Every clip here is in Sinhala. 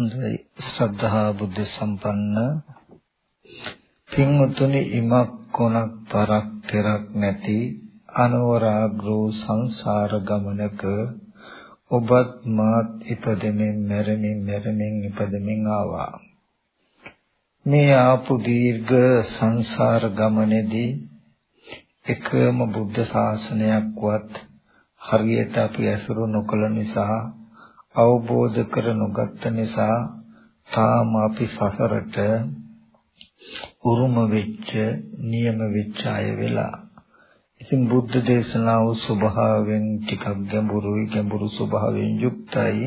හොඳයි. ශ්‍රද්ධා බුද්ධ සම්පන්න. පින්වතුනි ඉමක් කොනක් පරක් පෙරක් නැති අනවරාග්‍රෝ සංසාර ගමනක ඔබත් මාත් ඉපදෙමින් මැරෙමින් මැරෙමින් ඉපදෙමින් ආවා. මේ ආපු දීර්ඝ සංසාර ගමනේදී එකම බුද්ධ ශාසනයක්වත් හරියට අපි ඇසුරු නොකළ නිසා අවබෝධ කර නොගත්ත නිසා තාම අපි සසරට උරුම වෙච්ච නියම වෙච්ච අය වෙලා. ඉතින් බුද්ධ දේශනාව ස්වභාවයෙන් ටිකක් ගැඹුරුයි ගැඹුරු ස්වභාවයෙන් යුක්තයි.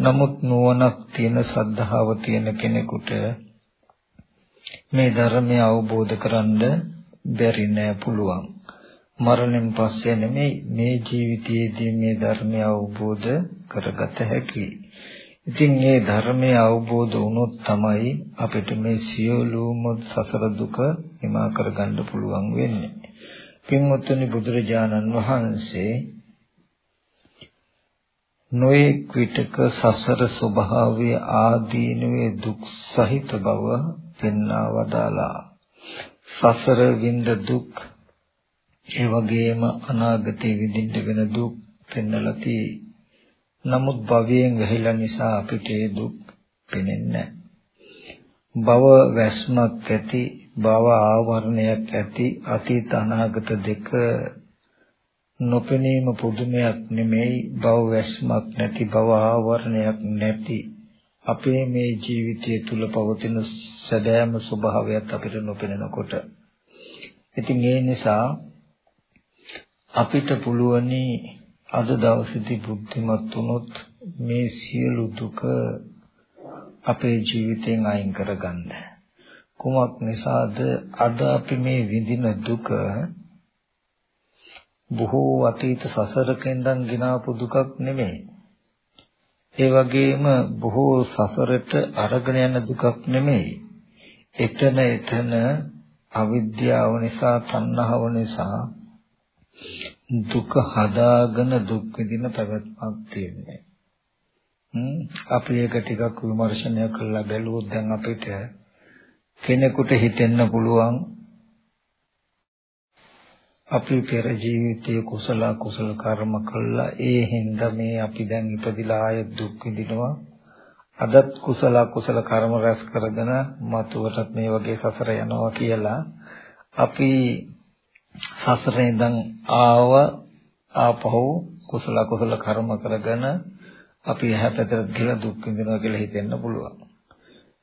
නමුත් නුවණක් තියෙන සද්ධාව තියෙන කෙනෙකුට මේ ධර්මය අවබෝධ කරගන්න බැරි නෑ පුළුවන්. මරණයෙන් පස්සේ නෙමෙයි මේ ජීවිතයේදී මේ ධර්මය අවබෝධ කරගත හැකියි. ඉතින් මේ ධර්මය අවබෝධ වුණොත් තමයි අපිට මේ සියලුම සසර දුක හිමා කරගන්න පුළුවන් වෙන්නේ. පින්වත්නි බුදුරජාණන් වහන්සේ නොයෙක් විටක සසර ස්වභාවයේ ආදීනවේ දුක් සහිත බව පෙන්වා වදාලා සසර විඳ දුක් ඒ වගේම අනාගතයේ විඳින්න වෙන දුක් පෙන්වලා තියෙයි. නමුත් භවයෙන් වැහිලා නිසා අපිට ඒ දුක් පෙනෙන්නේ භව වැස්මක් ඇති භව ආවරණයක් ඇති අතීත අනාගත දෙක නොපෙනීම පුදුමයක් නෙමෙයි. භව වැස්මක් නැති භව ආවරණයක් නැති අපේ මේ ජීවිතය තුල පවතින සැබෑම ස්වභාවයත් අපිට නොපෙනෙනකොට. ඉතින් ඒ නිසා අපිට පුළුවනි අද දවසේදී බුද්ධිමත් වුණොත් මේ සියලු දුක අපේ ජීවිතෙන් අයින් කරගන්න. කුමක් නිසාද අද අපි මේ විඳින දුක බොහෝ අතීත සසරක ඉඳන් ගෙනාපු දුකක් නෙමෙයි. ඒ වගේම බොහෝ සසරට අරගෙන යන දුකක් නෙමෙයි. එතන එතන අවිද්‍යාව නිසා, තණ්හාව නිසා දුක හදාගෙන දුක් විඳින පැවැත්මක් තියෙන්නේ. හ්ම්. අපි ඒක ටිකක් විමර්ශනය කරලා බැලුවොත් දැන් අපිට කෙනෙකුට හිතෙන්න පුළුවන් අපි පෙර ජීවිතයේ කුසල කුසල කර්ම කළා. ඒ හින්දා මේ අපි දැන් ඉපදිලා ආය දුක් විඳිනවා. අදත් කුසල කුසල කර්ම රැස් කරගෙන මතුවටත් මේ වගේ සසර යනවා කියලා අපි සසරේ ඉඳන් ආව ආපහු කුසල කුසල කර්ම කරගෙන අපි එහා පැත්තට ගිහලා දුක් විඳිනවා කියලා හිතෙන්න පුළුවන්.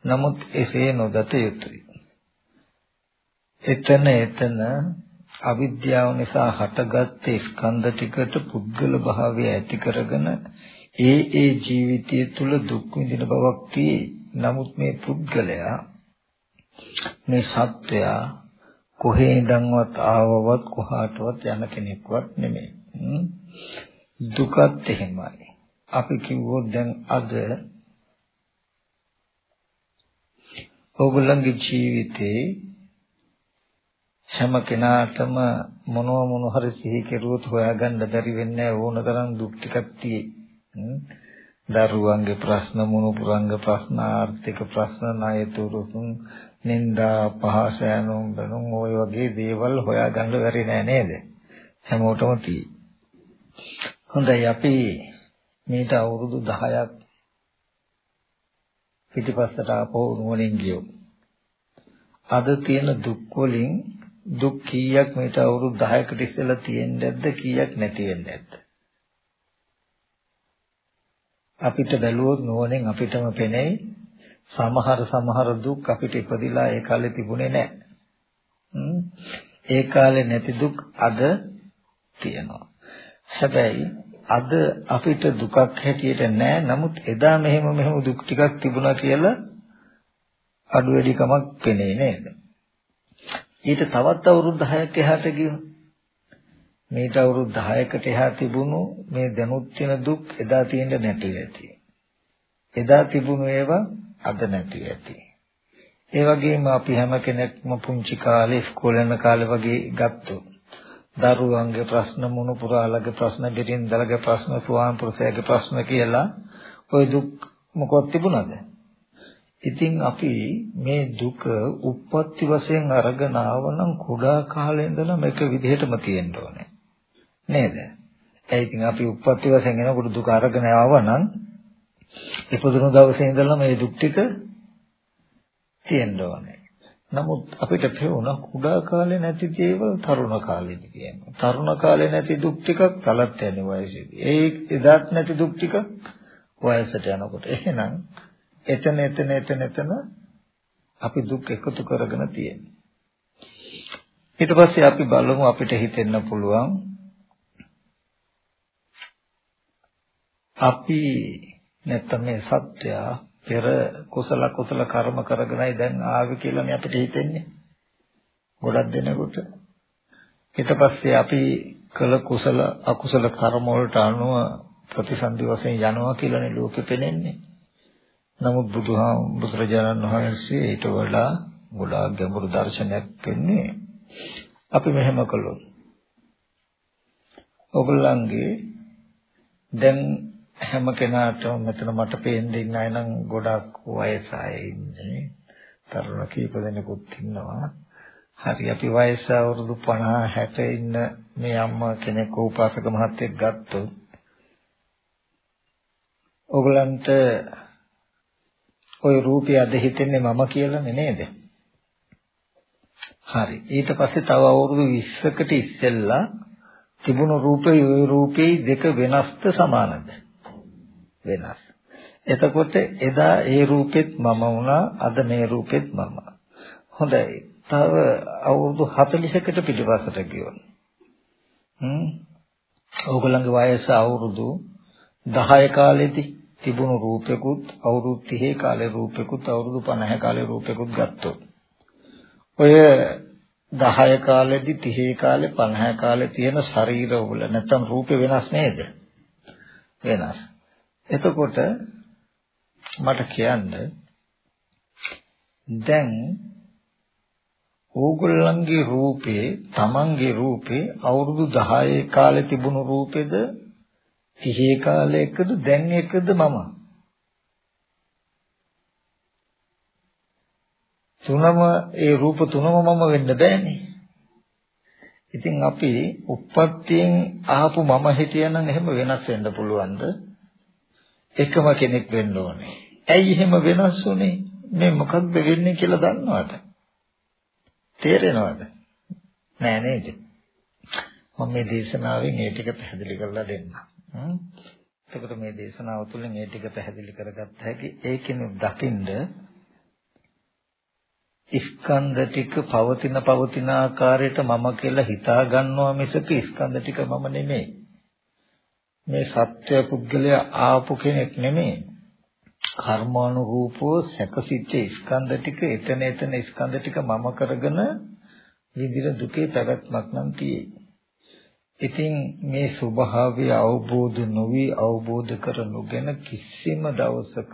නමුත් එසේ නොදත යුතුයි. එතන එතන අවිද්‍යාව නිසා හටගත් ස්කන්ධ ටිකට පුද්ගල භාවය ඇති කරගෙන ඒ ඒ ජීවිතය තුළ දුක් විඳින බවක් tie. නමුත් මේ පුද්ගලයා මේ සත්වයා කොහේ ඉඳන්වත් ආවවත් කොහාටවත් යන කෙනෙක්වත් නෙමෙයි. දුකත් එහෙමයි. අපි කිව්වොත් දැන් අද ඔයගොල්ලන්ගේ ජීවිතේ හැම කෙනාටම මොනව මොන හරි සිහි කෙරුවොත් හොයාගන්න බැරි වෙන්නේ ඕන තරම් දුක් ටිකක් තියෙයි. දරුවන්ගේ ප්‍රශ්න මොනුපුරංග ප්‍රශ්න ආර්ථික ප්‍රශ්න ණයතුරුසුන් නින්දා පහස යනුම් බනුම් ওই වගේ දේවල් හොයාගන්න බැරි නෑ නේද? හැමෝටම තියෙයි. හොඳයි අපි මේට අවුරුදු 10ක් පිටිපස්සට ආපහු නුවණින් ගියෝ. අද තියෙන දුක් වලින් දුක් කීයක් මේට අවුරුදු 10කට ඉස්සෙල්ලා තියෙන්නේ නැද්ද කීයක් නැති වෙන්නේ නැද්ද අපිට බැලුවොත් නුවණෙන් අපිටම පෙනෙයි සමහර සමහර දුක් අපිට ඉපදිලා ඒ කාලේ තිබුණේ නැහැ. ඒ කාලේ නැති දුක් අද තියෙනවා. හැබැයි අද අපිට දුකක් හැටියට නැහැ. නමුත් එදා මෙහෙම මෙහෙම දුක් ටිකක් තිබුණා කියලා අඩු වැඩි කමක් පෙනේ නේද? ඊට තවත් අවුරුදු 10ක් එහාට ගියොත් මේට අවුරුදු 10කට එහා තිබුණු මේ දැනුත් තියෙන දුක් එදා තියෙන්න නැති වෙති. එදා තිබුණු ඒවා අද නැති ඇති. ඒ වගේම අපි හැම කෙනෙක්ම පුංචි කාලේ ඉස්කෝලේ යන කාලේ වගේ ගත්තොත් දරුවන්ගේ ප්‍රශ්න මුණුපුරාලගේ ප්‍රශ්න බිරින්දලගේ ප්‍රශ්න ස්වාම පුරුෂයාගේ ප්‍රශ්න කියලා ওই දුක් මොකක්ද තිබුණාද? ඉතින් අපි මේ දුක උප්පත්ති වශයෙන් අරගෙන ආවනම් කුඩා කාලේ ඉඳලා මේක විදිහටම තියෙන්න ඕනේ. නේද? ඒ ඉතින් අපි උප්පත්ති වශයෙන් එනකොට දුක අරගෙන ආවනම් ඉපදුණු දවසේ ඉඳලා මේ දුක් ටික තියෙන්න ඕනේ. නමුත් අපිට පෙවුණා කුඩා කාලේ නැති දේවල් තරුණ කාලේදී කියනවා. තරුණ කාලේ නැති දුක් ටිකක් තලත් යන වයසේදී. ඒ එදාත් නැති දුක් ටික වයසට යනකොට. එහෙනම් එතන එතන එතන එතන අපි දුක් එකතු කරගෙන තියෙනවා. ඊට පස්සේ අපි බලමු අපිට හිතෙන්න පුළුවන් අපි නැත්තම් මේ සත්‍යය පෙර කුසල කුසල කර්ම කරගෙනයි දැන් ආවේ කියලා මේ අපිට හිතෙන්නේ. ගොඩක් දෙනෙකුට. ඊට පස්සේ අපි කළ කුසල අකුසල කර්ම වලට අනුව ප්‍රතිසන්දි වශයෙන් යනවා කියලානේ ලෝකෙ පෙනෙන්නේ. නමුත් බුදුහාම බුදුරජාණන් වහන්සේ ඊට වඩා ගොඩාක් ගැඹුරු දර්ශනයක් දෙන්නේ. අපි මෙහෙම කළොත්. ඔගොල්ලන්ගේ දැන් හැම කෙනාටම මෙතන මට පේන්නේ ඉන්න අය නම් ගොඩක් වයස අය ඉන්නේ. තරුණ කීප දෙනෙකුත් ඉන්නවා. හරි අපි වයස අවුරුදු 50 60 ඉන්න මේ අම්මා කෙනෙක් උපාසක මහත්තයෙක් ගත්තොත් ඔයගලන්ට ওই රූපය අද හිතෙන්නේ මම කියලානේ නේද? හරි. ඊට පස්සේ තව අවුරුදු 20කට ඉස්සෙල්ලා තිබුණු රූපේ ওই රූපේ දෙක වෙනස්ද සමානද? වෙනස්. එතකොට එදා ඒ රූපෙත් මම වුණා අද මේ රූපෙත් මම. හොඳයි. තව අවුරුදු 40කට පිටිපස්සට ගියොත්. හ්ම්. ඕගොල්ලන්ගේ වයස අවුරුදු 10 කාලෙදී තිබුණු රූපෙකුත් අවුරුදු 30 කාලේ රූපෙකුත් අවුරුදු 50 කාලේ රූපෙකුත් ගත්තොත් ඔය 10 කාලෙදි 30 කාලේ 50 කාලේ තියෙන ශරීරවල නැත්තම් රූපේ වෙනස් නේද වෙනස් එතකොට මට කියන්න දැන් ඕගොල්ලන්ගේ රූපේ තමන්ගේ රූපේ අවුරුදු 10 කාලේ තිබුණු රූපෙද 30 කාලේ එකද දැන් එකද මම? තුනම ඒ රූප තුනම මම වෙන්න බෑනේ. ඉතින් අපි උප්පත්තියෙන් ආපු මම හිටියනම් එහෙම වෙනස් වෙන්න පුළුවන්ද? එකම කෙනෙක් වෙන්න ඕනේ. ඇයි එහෙම වෙනස් වුනේ? මේ මොකක්ද වෙන්නේ කියලා දන්නවද? තේරෙනවද? නෑ නේද? මම මේ දේශනාවෙන් ඒ ටික පැහැදිලි කරලා දෙන්නම්. එතකොට මේ දේශනාව තුළින් ඒ ටික පැහැදිලි කරගත්ත හැකි ඒකෙන් දකින්ද ස්කන්ධ ටික පවතින පවතින ආකාරයට මම කියලා හිතා ගන්නවා මිසක ස්කන්ධ ටික මම නෙමෙයි. මේ සත්‍ය පුද්ගලයා ආපු කෙනෙක් නෙමෙයි. කර්මානුරූපව සැකසිච්ච ස්කන්ධ ටික එතන එතන ස්කන්ධ ටික මම කරගෙන විඳින දුකේ පැවැත්මක් නම් තියෙයි. ඉතින් මේ ස්වභාවය අවබෝධ නොවි අවබෝධ කර නොගෙන කිසිම දවසක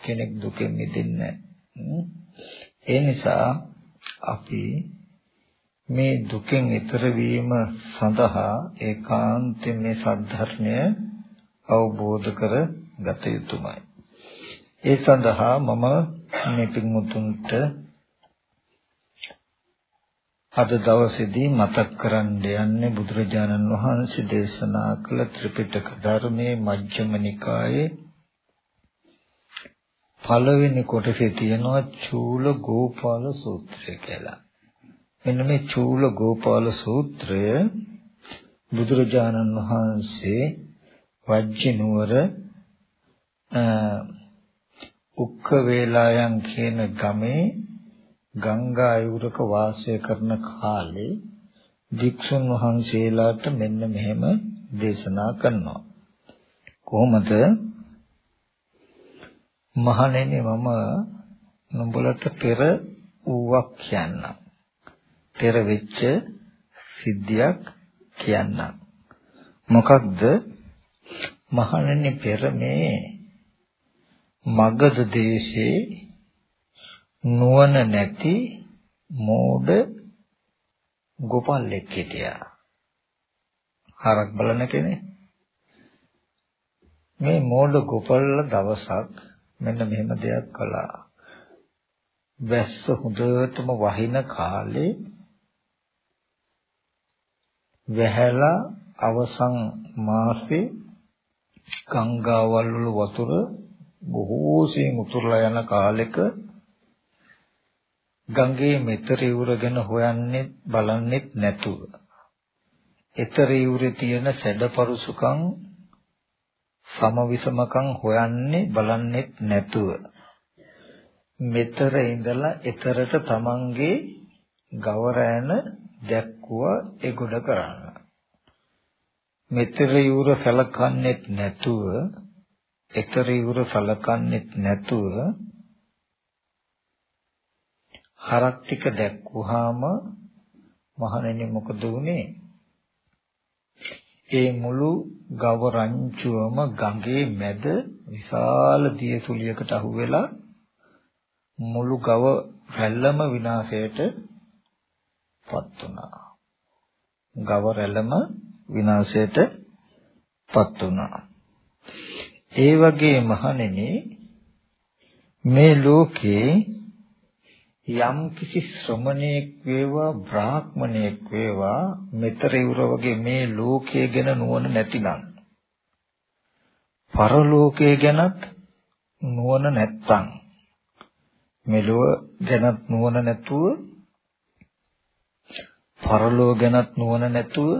කෙනෙක් දුකෙන් මිදෙන්නේ නැහැ. ඒ නිසා අපි මේ දුකෙන් ඊතර වීම සඳහා ඒකාන්තයෙන් මේ සද්ධර්මය අවබෝධ කර ගත යුතුමයි. ඒ සඳහා මම මේ පින්මුතුන්ට අද දවසේදී මතක් කරන්න යන්නේ බුදුරජාණන් වහන්සේ දේශනා කළ ත්‍රිපිටක ධර්මයේ මජ්ක්‍ධිම නිකායේ පළවෙනි කොටසේ තියෙනවා චූල ගෝපාල සූත්‍රය කියලා. මෙන්න මේ චූල ගෝපාල සූත්‍රය බුදුරජාණන් වහන්සේ වජ්ජ නුවර උක්ක වේලායන් කියන ගමේ ගංගා අයුරක වාසය කරන කාලේ වික්ෂුන් වහන්සේලාට මෙන්න මෙහෙම දේශනා කරනවා. කොහොමද? මහණෙනි මම නුඹලට පෙර ඌවක් කියන්නම්. පෙර වෙච්ච සිද්ධියක් කියන්නම්. මොකක්ද? මහණෙනි පෙර මේ මගධ දේශේ නුවණ නැති මෝඩ ගෝපල්ලෙක් හිටියා. හරක් බලන කෙනෙක්. මේ මෝඩ ගොපල්ල දවසක් මෙන්න මෙහෙම දෙයක් කළා. වැස්ස හොඳටම වහින කාලේ වැහැලා අවසන් මාසේ ගංගාවල් වල වතුර බොහෝසෙන් උතුරලා යන කාලෙක ගංගේ මෙතර ඉවුරගෙන හොයන්නේ බලන්නෙත් නැතුව. ඊතර ඉවුරේ තියෙන සැඩපරුසුකම් සමවිසමකම් හොයන්නේ බලන්නෙත් නැතුව. මෙතර ඉඳලා ඊතරට තමන්ගේ ගවරෑන දැක්කුවා ඒගොඩ කරන්න. මෙතර ඉවුර සලකන්නේත් නැතුව ඊතර ඉවුර සලකන්නේත් නැතුව හරක් ටික දැක්කුවාම මහණෙනි මොකද වුනේ? ඒ මුළු ගව රංචුවම ගඟේ මැද විශාල දියසුලියකට අහුවෙලා මුළු ගව රැල්ලම විනාශයට පත් වුණා. ගව රැල්ලම විනාශයට පත් වුණා. ඒ වගේ මහණෙනි මේ ලෝකේ යම් කිසි ශ්‍රමණේක් වේවා බ්‍රාහ්මණේක් වේවා මෙතර ඉවර වගේ මේ ලෝකයේ ගැන නුවණ නැතිනම් පරලෝකයේ ගැනත් නුවණ නැත්තම් මෙලොව ගැනත් නුවණ නැතුව පරලෝක ගැනත් නුවණ නැතුව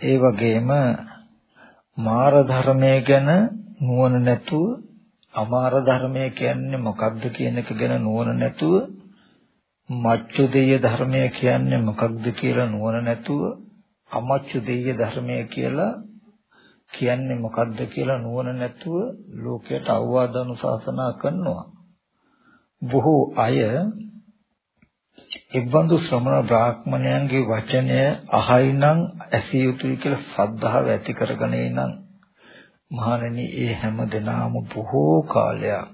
ඒ වගේම මාර ධර්මයේ ගැන නුවණ නැතුව අමාර ධර්මය කියන්නේ මොකක්ද කියන එක ගැන නුවණ නැතුව මච්චු දෙය ධර්මය කියන්නේ මොකක්ද කියලා නුවණ නැතුව අමච්චු දෙය ධර්මය කියලා කියන්නේ මොකක්ද කියලා නුවණ නැතුව ලෝකයට අවවාද අනුශාසනා කරනවා. බොහෝ අය එක්බඳු ශ්‍රමණ බ්‍රාහ්මණයන්ගේ වචනය අහයිනම් ඇසිය යුතුයි කියලා ශ්‍රද්ධාව ඇති කරගෙන ඉනම් මහණෙනි ඒ හැම දිනාම බොහෝ කාලයක්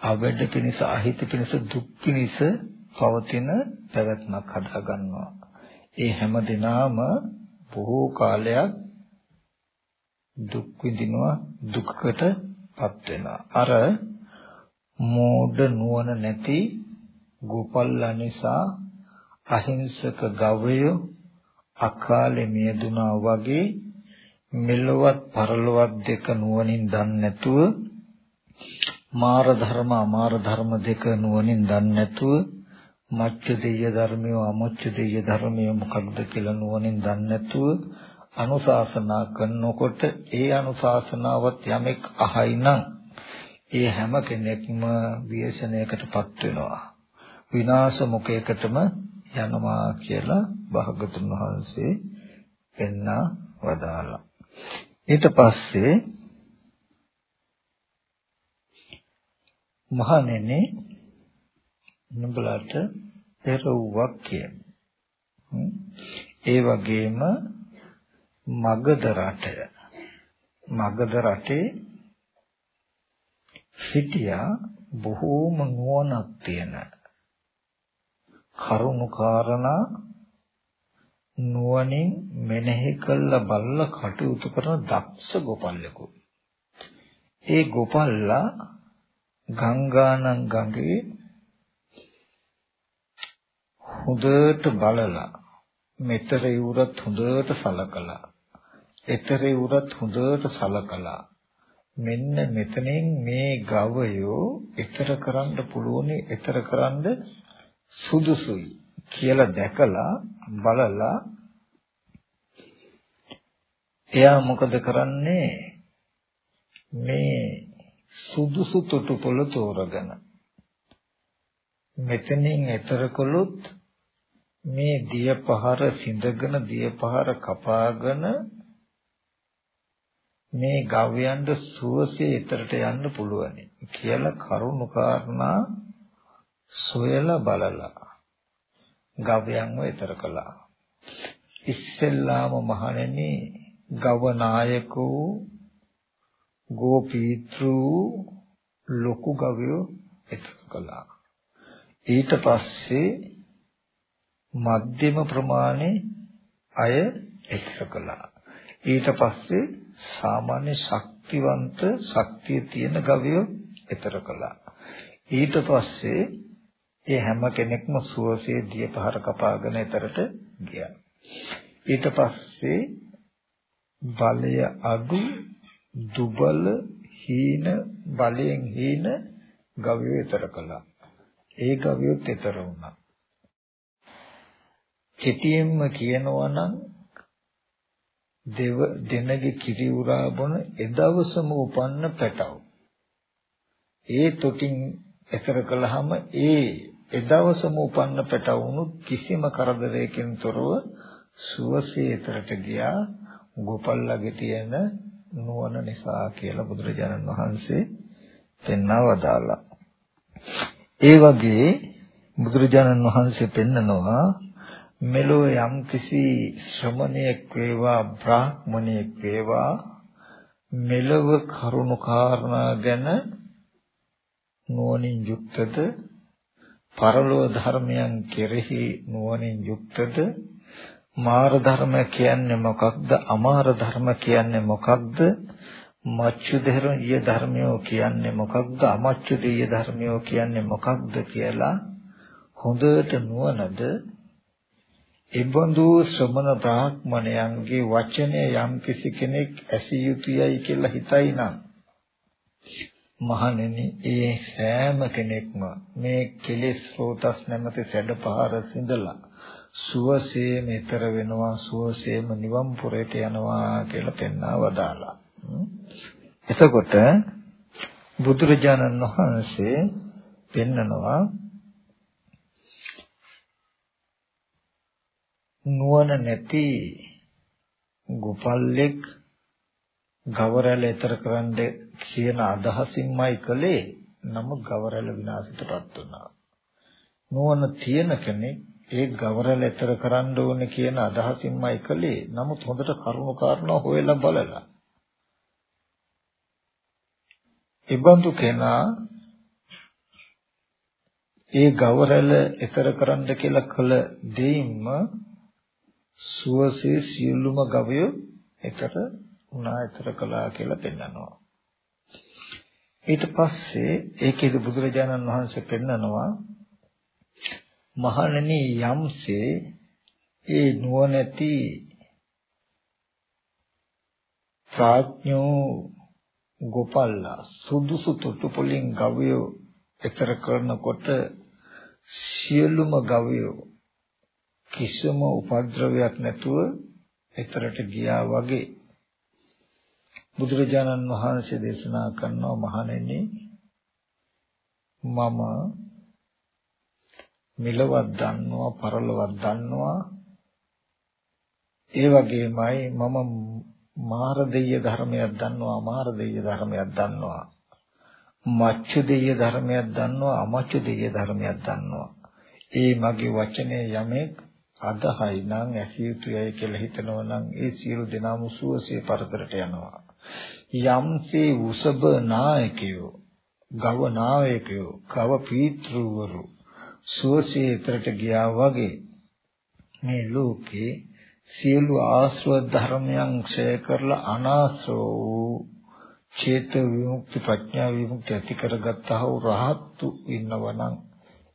අවැඩ පිණිස අහිත පිණිස දුක් පිණිස පවතින පැවැත්මක් හදා ගන්නවා. ඒ හැම දිනාම බොහෝ කාලයක් දුක් විඳිනවා දුකකටපත් වෙනවා. අර මෝඩ නුවණ නැති ගෝපල්ලා නිසා අහිංසක ගවය අකාලේ මියදුනා වගේ මෙලොවත් පරලොවත් දෙක නුවණින් දන්නේ නැතුව මාර ධර්ම අමාර ධර්ම දෙක නුවණින් දන්නේ නැතුව මච්ච දෙය ධර්මය අමච්ච දෙය ධර්මය මොකක්ද කියලා නුවණින් දන්නේ නැතුව අනුශාසනා කරනකොට ඒ අනුශාසනාවත් යමෙක් අහයි නම් ඒ හැම කෙනෙක්ම ව්‍යසනයකටපත් වෙනවා. විනාශ මුඛයකටම යනවා කියලා භාගතුන් වහන්සේ පෙන්වා වදාලා ඊට පස්සේ මහණෙනි නුඹලට පෙරවුවක් කියන්නේ. ඒ වගේම මගධ රටය. මගධ රටේ සිටියා බොහෝම නුවණක් තියෙන කරුණු කාරණා නුවණින් මෙනෙහි කළ බල්ල කටයුතු කරන දක්ෂ ගෝපල්ලෙකු. ඒ ගෝපල්ලා ගංගානම් ගඟේ හොඳට බලලා මෙතර ඉවුරත් හොඳට සලකලා එතර ඉවුරත් හොඳට සලකලා මෙන්න මෙතනින් මේ ගවයෝ ඊතර කරන්න පුළුවන් ඊතර කරන්න සුදුසුයි කියලා දැකලා බලලා එයා මොකද කරන්නේ? මේ සුදුසු තොටුපොළ තෝරගෙන මෙතනින් එතර කළොත් මේ දිය පහර සිඳගෙන දිය පහර කපාගෙන මේ ගවයන්ට සුවසේ එතරට යන්න පුළුවන් කියලා කරුණු කාරණා සොයලා බලලා ගවයන්ව ඊතර කළා. ඉස්සෙල්ලාම මහණෙනි ගව නායකෝ ගෝපීත්‍රු ලොකු ගවයෝ ඊතර කළා. ඊට පස්සේ මධ්‍යම ප්‍රමාණේ අය ඊතර කළා. ඊට පස්සේ සාමාන්‍ය ශක්තිවන්ත ශක්තිය තියෙන ගවයෝ ඈතර කළා. ඊට පස්සේ ඒ හැම කෙනෙක්ම සුවසේ දිය පහර කපාගෙන ඈතරට ගියා. ඊට පස්සේ බලය අඩු දුබල හීන බලයෙන් හීන ගවයෝ ඈතර කළා. ඒ ගවයොත් ඈතර වුණා. කෙටියෙන්ම කියනවා නම් දෙව දෙනගේ කිරි උරා බොන එදවසම උපන්න පැටව. ඒ තොටින් එතර කළාම ඒ එදවසම උපන්න පැටවුණු කිසිම කරදරයකින් තොරව සුවසේ එතරට ගියා ගෝපල්ලාගේ තියෙන නුවණ නිසා කියලා බුදුරජාණන් වහන්සේ පෙන්වවදාලා. ඒ වගේ බුදුරජාණන් වහන්සේ පෙන්නනවා මෙලෝ යම් කිසි ශ්‍රමණයෙක් වේවා බ්‍රාහ්මණයෙක් වේවා මෙලව කරුණු කාරණා ගැන නුවණින් යුක්තද පරලෝ ධර්මයන් කෙරෙහි නුවණින් යුක්තද? මාර ධර්ම කියන්නේ මොකක්ද? අමාර ධර්ම කියන්නේ මොකක්ද? මච්චු දෙහිය ධර්මයෝ කියන්නේ මොකක්ද? අමච්චු දෙය ධර්මයෝ කියන්නේ මොකක්ද කියලා හොඳට නුවණද? එබඳු ශ්‍රමණ බ්‍රාහ්මණයන්ගේ වචනය යම් කිසි කෙනෙක් ඇසිය යුතුයයි කියලා හිතයි නම් මහණෙනි ඒ සෑම කෙනෙක්ම මේ කෙලෙස් රෝතස් නැමැති සැඩපහර සිඳලා සුවසේ මෙතර වෙනවා සුවසේම නිවන් පුරයට යනවා කියලා පෙන්වා වදාලා. එතකොට බුදුරජාණන් වහන්සේ පෙන්නනවා නුවණ නැති ගොපල්ලෙක් ගවරැල ඈතර කරන්න කියන අදහසින්මයි කළේ නමුත් ගවරැල විනාශයටපත් වුණා. නුවණ තියෙන කෙනෙක් ඒ ගවරැල ඈතර කරන්න ඕනේ කියන අදහසින්මයි කළේ නමුත් හොඳට කරුණු කාරණා හොයලා බලලා. ඉබඳු කෙනා ඒ ගවරැල ඈතර කරන්න කියලා කළ දෙයින්ම සුවසේ සියලුම ගවය එකට උනා ඈතර කළා කියලා පෙන්නනවා. ඊට පස්සේ ඒකේදී බුදුරජාණන් වහන්සේ පෙන්නනවා මහණෙනි යම්සේ ඒ නුවණැති ප්‍රඥෝ ගෝපල්ලා සුදුසු තොටුපොලින් ගවයෝ එතර කරනකොට සියලුම ගවයෝ කිසිම උපද්‍රවයක් නැතුව එතරට ගියා වගේ බුදුරජාණන් වහන්සේ දේශනා කරනවා මහණෙනි මම මිලවත් දන්නවා පරලොවත් දන්නවා. ඒ වගේමයි මම මාර දෙය ධර්මයක් දන්නවා මාර දෙය ධර්මයක් දන්නවා. මච්චු දෙය ධර්මයක් දන්නවා අමච්චු දෙය ධර්මයක් දන්නවා. ඒ මගේ වචනේ යමෙක් අදහයි නම් ඇසිය යුතුයයි කියලා හිතනවා නම් ඒ සියලු දෙනාම සුවසේ පරතරට යනවා. යම්සේ උසබ නායකයෝ, ගව නායකයෝ, කව පීතෘවරු සුවසේ තරට ගියා වගේ මේ ලෝකේ සියලු ආශ්‍රව ධර්මයන් ක්ෂය කරලා අනාශ්‍රව වූ චේත විමුක්ති ප්‍රඥා විමුක්ති ඇති කරගත්තා වූ රහත්තු ඉන්නවනම්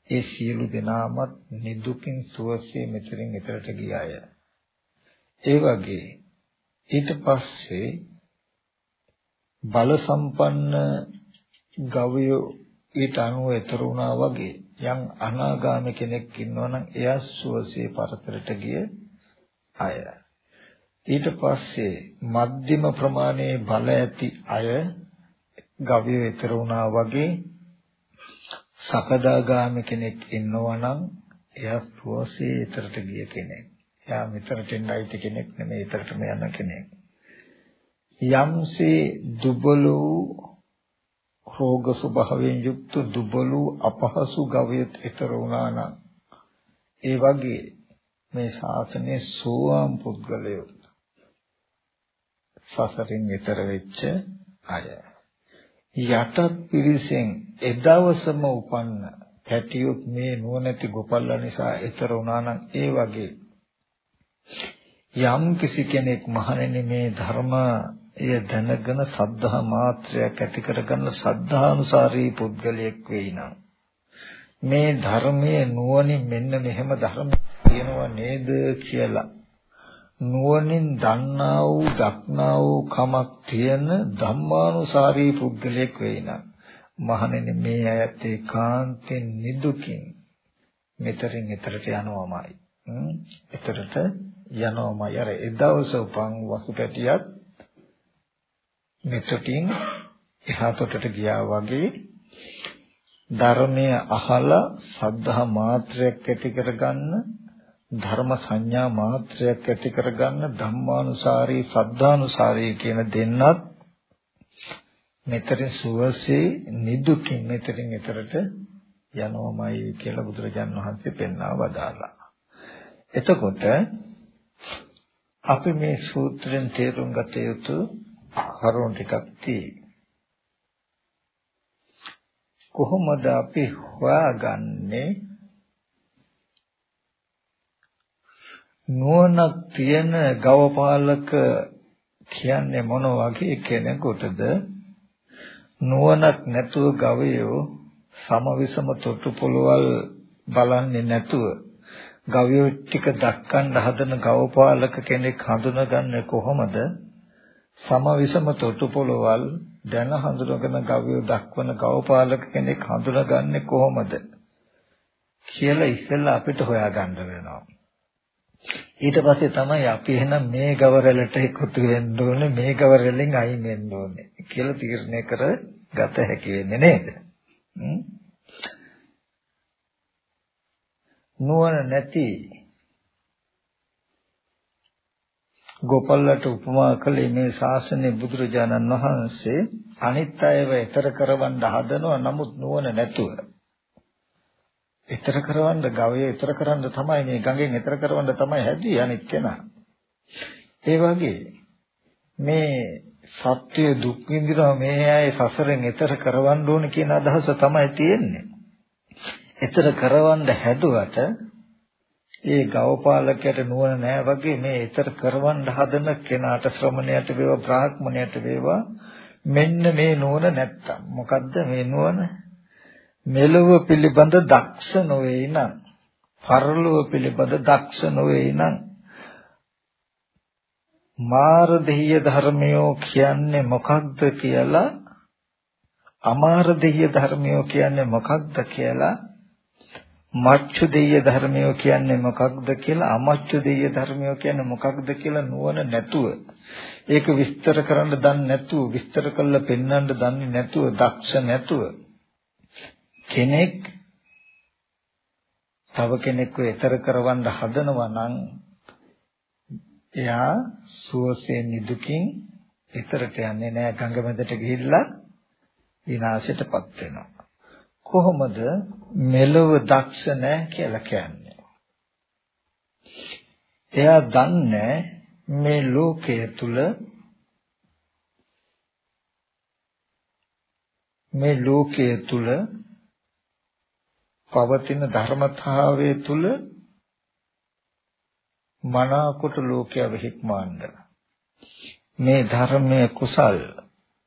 ඒ සියලු දෙනාමත් නිදුකින් සුවසේ මෙතරින් එතරට ගියාය. ඒ වගේ ඊට පස්සේ බල සම්පන්න ගවයෝ ඊට අනුව ඊතර වුණා වගේ යම් අනාගාමි කෙනෙක් ඉන්නවනම් එයා සුවසේ පරතරට ගිය අය. ඊට පස්සේ මධ්‍යම ප්‍රමාණයේ බල ඇති අය ගවයෝ ඊතර වුණා වගේ සකදාගාමි කෙනෙක් ඉන්නවා නම් එයා සුවසේ ඊතරට ගිය කෙනෙක්. එයා මෙතරට එන්නයිති කෙනෙක් නෙමෙයි ඊතරටම යන කෙනෙක්. යම්සේ දුබලු රෝග ස්වභාවයෙන් යුක්ත දුබලු අපහසු ගවයත් ඊතර වුණා නම් ඒ වගේ මේ ශාසනයේ සෝවාන් පුද්ගලයෝ සසරින් ඊතර වෙච්ච අය. යටත් පිරිසෙන් එදවසම උපන්න පැටියොත් මේ නුවණැති ගොපල්ලා නිසා ඊතර වුණා නම් ඒ වගේ යම් කිසි කෙනෙක් මහණෙනි මේ ධර්මය දැනගෙන සද්ධා මාත්‍රයක් ඇති කරගන්න සද්ධානුසාරී පුද්ගලයෙක් වෙයි නම් මේ ධර්මයේ නුවණින් මෙන්න මෙහෙම ධර්ම තියෙනවා නේද කියලා නුවණින් දන්නා වූ දක්නා වූ කමක් තියෙන ධම්මානුසාරී පුද්ගලයෙක් වෙයි නම් මහණෙනි මේ අයත් ඒකාන්තෙන් නිදුකින් මෙතරින් එතරට යනවාමයි. එතරට යනවාමයි. අර එදවස උපන් වසුපැටියත් මෙතකින් එහා තොටට ගියා වගේ ධර්මය අහලා සද්ධා මාත්‍රයක් ඇති කරගන්න ධර්ම සංඥා මාත්‍රයක් ඇති කරගන්න ධම්මානුසාරී සද්ධානුසාරී කියන දෙන්නත් මෙතරින් සුවසේ නිදුකින් මෙතරින් එතරට යනවමයි කියලා බුදුරජාන් වහන්සේ පෙන්වා වදාළා. එතකොට අපි මේ සූත්‍රයෙන් තේරුම් ගත යුතු කරුණු ටිකක් තියෙයි. කොහොමද අපි හොයාගන්නේ? නුවණක් තියෙන ගවපාලක කියන්නේ මොන වගේ කෙනෙකුටද? නුවණක් නැතුව ගවයෝ සමවිසම තොටු පොළවල් බලන්නේ නැතුව ගවයෝ ටික දක්කන්න හදන ගවපාලක කෙනෙක් හඳුනගන්නේ කොහොමද? සමවිසම තොටු පොළවල් දැන හඳුනගෙන ගවයෝ දක්වන ගවපාලක කෙනෙක් හඳුනගන්නේ කොහොමද? කියලා ඉස්සෙල්ලා අපිට හොයාගන්න වෙනවා. ඊට පස්සේ තමයි අපි එහෙනම් මේ ගවරලට එකතු වෙන්න ඕනේ මේ ගවරලෙන් අයින් වෙන්න ඕනේ කියලා තීරණය කර ගත හැකි වෙන්නේ නේද? නුවණ නැති ගෝපල්ලට උපමා කළේ මේ ශාසනයේ බුදුරජාණන් වහන්සේ අනිත් අයව ඊතර කරවන්න හදනවා නමුත් නුවණ නැතුව. ඊතර කරවන්න ගවය ඊතර කරන්න තමයි මේ ගඟෙන් ඊතර කරවන්න තමයි හැදුවේ අනිත් කෙනා. ඒ වගේ මේ සත්‍ය දුක් විඳිනවා මේ අය සසරෙන් ඈතර කරවන්න ඕන කියන අදහස තමයි තියෙන්නේ. ඈතර කරවන්න හැදුවට ඒ ගවපාලකයට නුවණ නැහැ වගේ මේ ඈතර කරවන්න හදන කෙනාට ශ්‍රමණයට වේවා බ්‍රාහ්මණයට වේවා මෙන්න මේ නුවණ නැත්තම්. මොකද්ද මේ නුවණ? මෙලොව පිළිබඳ දක්ෂ නොවේ නම් පරලොව පිළිබඳ දක්ෂ නොවේ නම් මාර දෙහිය ධර්මයෝ කියන්නේ මොකක්ද කියලා අමාර දෙහිය ධර්මයෝ කියන්නේ මොකක්ද කියලා මච්චු දෙහිය ධර්මයෝ කියන්නේ මොකක්ද කියලා අමච්චු දෙහිය ධර්මයෝ කියන්නේ මොකක්ද කියලා නුවණ නැතුව ඒක විස්තර කරන්න දන්නේ නැතුව විස්තර කරලා පෙන්වන්න දන්නේ නැතුව දක්ෂ නැතුව කෙනෙක් තව කෙනෙක්ව ඊතර කරවන්න හදනවා නම් එයා සුවසේ නිදුකින් ඉතරට යන්නේ නැහැ ගඟ මැදට ගිහිල්ලා විනාශයටපත් වෙනවා. කොහොමද මෙලොව දක්ෂ නැහැ කියලා කියන්නේ? එයා දන්නේ මේ ලෝකය තුල මේ ලෝකය තුල පවතින ධර්මතාවය තුල මනාකොට ලෝකයව හික්මවන්න මේ ධර්මයේ කුසල්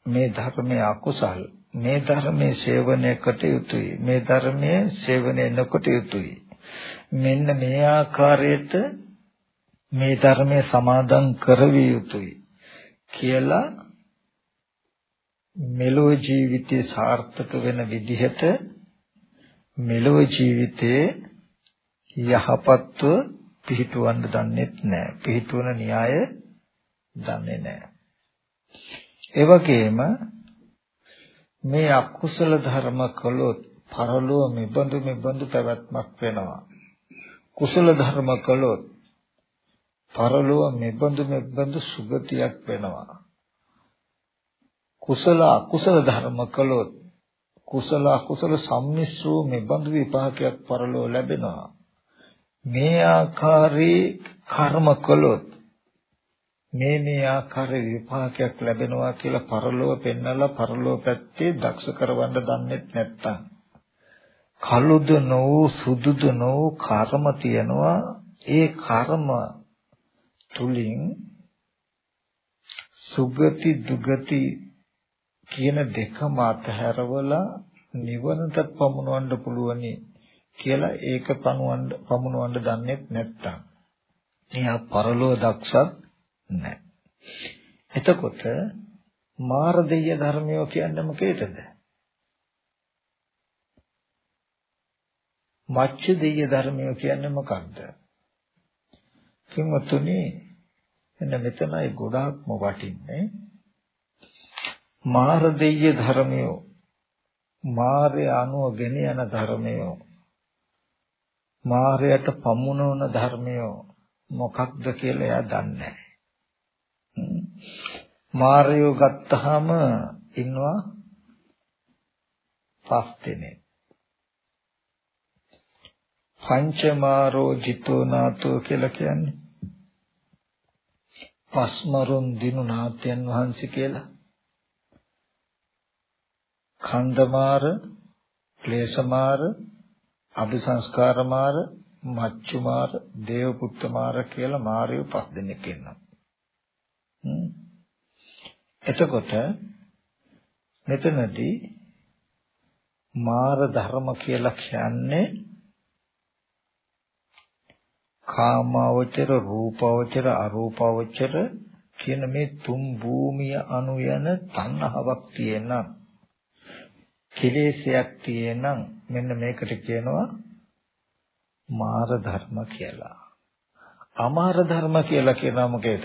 මේ ධර්මයේ අකුසල් මේ ධර්මයේ සේවනය කොට යුතුයි මේ ධර්මයේ සේවනය නොකොට යුතුයි මෙන්න මේ ආකාරයට මේ ධර්මයේ සමාදන් කරවිය යුතුයි කියලා මෙලෝ ජීවිතේ සාර්ථක වෙන විදිහට මෙලෝ ජීවිතේ යහපත්ව පිහිටවන්න දන්නෙත් නැහැ. පිහිටවන න්‍යාය දන්නේ නැහැ. ඒ වගේම මේ අකුසල ධර්ම කළොත් පරලෝව මෙබඳු මෙබඳු පැවැත්මක් වෙනවා. කුසල ධර්ම කළොත් පරලෝව මෙබඳු මෙබඳු සුගතියක් වෙනවා. කුසල අකුසල ධර්ම කළොත් කුසල අකුසල සම්මිශ්‍රව මෙබඳු විපාකයක් පරලෝව ලැබෙනවා. මේ ආකාරයේ කර්ම කළොත් මේ මේ ආකාරයේ විපාකයක් ලැබෙනවා කියලා පරලෝව පෙන්නලා පරලෝව පැත්තේ දක්ෂ කරවන්න දන්නේ නැත්තම් කළුද නොවූ සුදුද නොවූ කර්ම තියනවා. ඒ කර්ම තුලින් සුගති දුගති කියන දෙකම අතහැරවලා නිවනට පමුණවන්න පුළුවනි කියලා ඒක පමුණවන්න පමුණවන්න දන්නේ නැත්තම්. එයා පරලෝ දක්ෂත් නැහැ. එතකොට මාර දෙය ධර්මය කියන්නේ මොකේද? මච්ච දෙය ධර්මය කියන්නේ මොකක්ද? කින්වතුනි එන්න මෙතනයි ගොඩාක්ම වටින්නේ. මාර දෙය ධර්මය මාර්ය අනුව ගෙන යන ධර්මය මාර්යට පමුණවන ධර්මය මොකක්ද කියලා එයා දන්නේ නැහැ. මාර්යෝ ගත්තාම ඉන්නවා පස් දෙනෙක්. පංචමාරෝ ජිතෝනාතෝ කියලා කියන්නේ පස්මරුන් දිනු නාත්‍යයන් වහන්සේ කියලා. කන්දමාර, ක්ලේශමාර, අபிසංස්කාරමාර, මච්චුමාර, දේවපුත්තමාර කියලා මාරියෝ පස් දෙනෙක් ඉන්නවා. එතකොට මෙතනදී මාර ධර්ම කියලා කියන්නේ කාමාවචර රූපාවචර අරූපාවචර කියන මේ තුන් භූමිය අනු යන තණ්හාවක් තියෙන කෙලෙසයක් තියෙන මෙන්න මේකට කියනවා මාර ධර්ම කියලා. අමාර ධර්ම කියලා කියනවා මොකේද?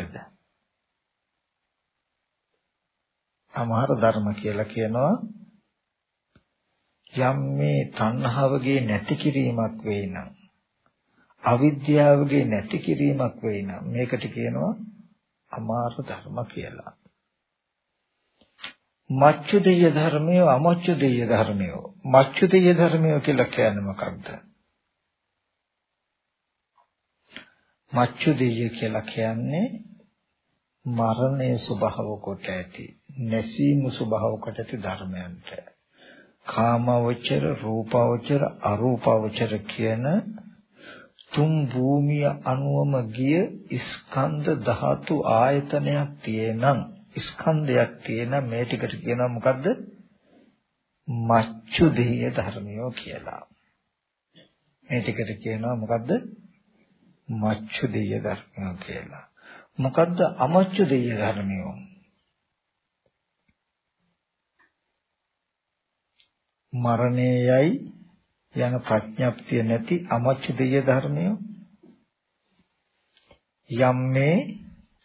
අමාර ධර්ම කියලා කියනවා යම් මේ තණ්හාවගේ නැති කිරීමක් වෙයි නම් අවිද්‍යාවගේ නැති කිරීමක් වෙයි නම් මේකට කියනවා අමාර ධර්ම කියලා. මච්චු දෙය ධර්මය අමච්චු දෙය ධර්මය. මච්චු දෙය ධර්මය කියලා කියන්නේ මොකක්ද? මච්චු දෙය කියලා කියන්නේ මරණයේ ස්වභාව කොට ඇති නැසීම ස්වභාව කොට ඇති ධර්මයන්ට කාමවචර රූපවචර අරූපවචර කියන තුන් භූමිය අනුවම ගිය ස්කන්ධ ධාතු ආයතනයක් තියෙනම් ස්කන්ධයක් තියෙන මේ ටිකට කියනවා මොකද්ද? මච්චු දෙය ධර්මියෝ කියලා. මේ ටිකට කියනවා මොකද්ද? මච්චු දෙය ධර්මියෝ කියලා. මොකද්ද අමච්චු දෙය ධර්මියෝ? මරණයයි යන ප්‍රඥප්තිය නැති අමච්ච දෙය ධර්මය. යම් මේ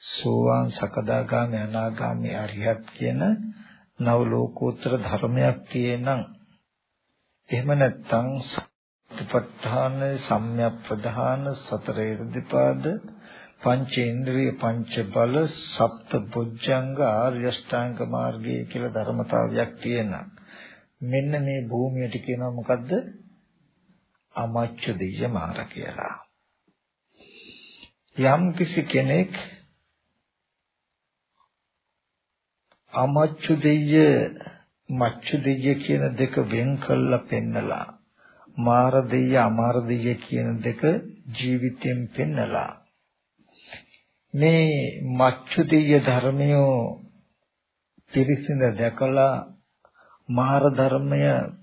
සෝවාන් සකදාගාමී අනාගාමී අරියත් කියන නව ලෝකෝත්තර ධර්මයක් තියෙනම් එහෙම නැත්නම් සතිපට්ඨාන සම්‍යක් ප්‍රධාන සතර ඉර්ධිපාද පංචේන්ද්‍රිය පංච බල සප්ත බොජ්ජංග ආර්ය ශ්‍රාංග මාර්ගය කියලා ධර්මතාවයක් තියෙනවා මෙන්න මේ භූමියට කියනවා මොකද්ද අමච්ච දෙය මාර කියලා. යම් කිසි කෙනෙක් අමච්ච දෙය මච්ච දෙය කියන දෙක වෙන් කළා පෙන්නලා මාර දෙය අමාර දෙය කියන දෙක ජීවිතයෙන් පෙන්නලා මේ මච්ච දෙය ධර්මයෝ පිරිසිඳ දැකලා මාර ධර්මය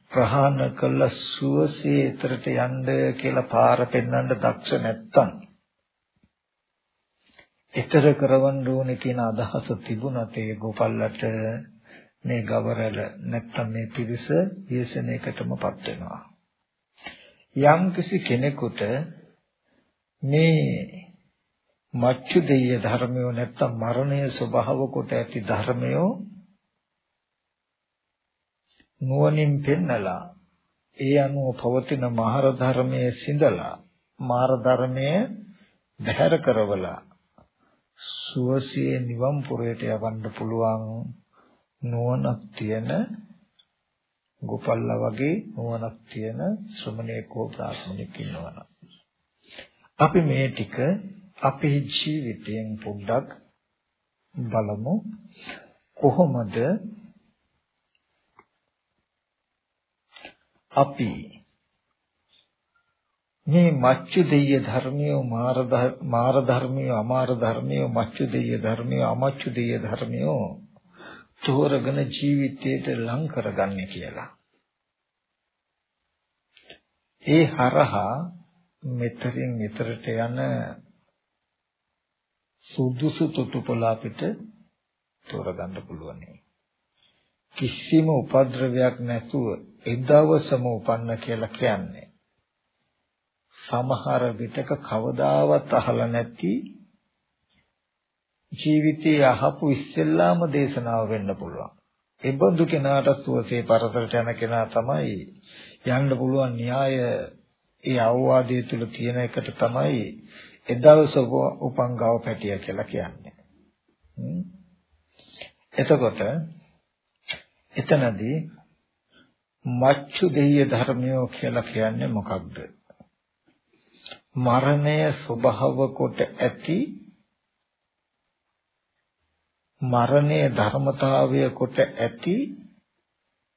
ප්‍රහාණ කළ සුවසේ ඊතරට යන්න කියලා පාර පෙන්වන්න දක්ෂ නැත්තම් ඊතර කරවන්න ඕනේ කියන අදහස තිබුණත් ඒ ගෝපල්ලට මේ ගවරල නැත්තම් මේ පිරිස ව්‍යසනයකටමපත් වෙනවා. යම් කිසි කෙනෙකුට මේ මච්චු දෙය ධර්මයෝ නැත්තම් මරණය ස්වභාව කොට ඇති ධර්මයෝ නුවණින් පෙන්නලා ඒ අනුව පවතින මහර ධර්මයේ සිඳලා මාර ධර්මයේ බැහැර කරවලා සුවසේ නිවන් පුරයට යවන්න පුළුවන් නුවණක් තියෙන ගෝපල්ලා වගේ නුවණක් තියෙන ශ්‍රමණේකෝ ප්‍රාඥෙක් ඉන්නවනම් අපි මේ ටික අපේ ජීවිතයෙන් පොඩ්ඩක් බලමු. කොහොමද අපි මේ මච්චු දෙය ධර්මිය මාර ධර්මිය අමාර ධර්මිය මච්චු දෙය ධර්මිය අමච්චු දෙය ධර්මිය තෝරගෙන ජීවිතයට ලං කරගන්නේ කියලා. ඒ හරහා මෙතරින් මෙතරට යන සුදුසු තොටුපළ අපිට තෝරගන්න පුළුවන්. කිසිම උපද්‍රවයක් නැතුව එදවසම උපන්න කියලා කියන්නේ. සමහර විටක කවදාවත් අහලා නැති ජීවිතයේ අහපු ඉස්සෙල්ලාම දේශනාව වෙන්න පුළුවන්. ඒ බඳු කෙනාට සුවසේ පරතරට යන කෙනා තමයි යන්න පුළුවන් න්‍යාය ඒ අවවාදයේ තුල තියෙන එකට තමයි එදවස උපංගව පැටිය කියලා කියන්නේ. එතකොට එතනදී මච්චු දෙය ධර්මයෝ කියලා කියන්නේ මොකක්ද? මරණය ස්වභාව කොට ඇති මරණය ධර්මතාවය කොට ඇති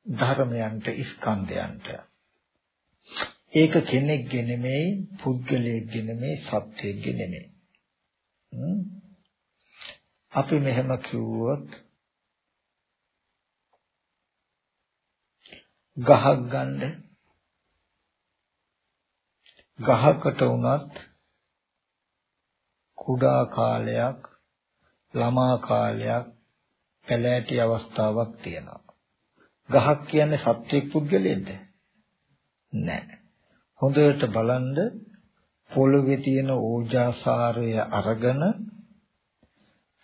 ධර්මයන්ට ස්කන්ධයන්ට. ඒක කෙනෙක්ගේ නෙමෙයි පුද්ගලයෙක්ගේ නෙමෙයි සත්‍යයක්ගේ නෙමෙයි. අපි මෙහෙම කිව්වොත් ගහක් ගන්න ගහකට වුණත් කුඩා කාලයක් ළමා කාලයක් පැලෑටි අවස්ථාවක් තියෙනවා. ගහක් කියන්නේ සත්‍යයක් පුද්ගලයෙක්ද? නැහැ. හොඳට බලන්න පොළවේ තියෙන ඕජාසාරය අරගෙන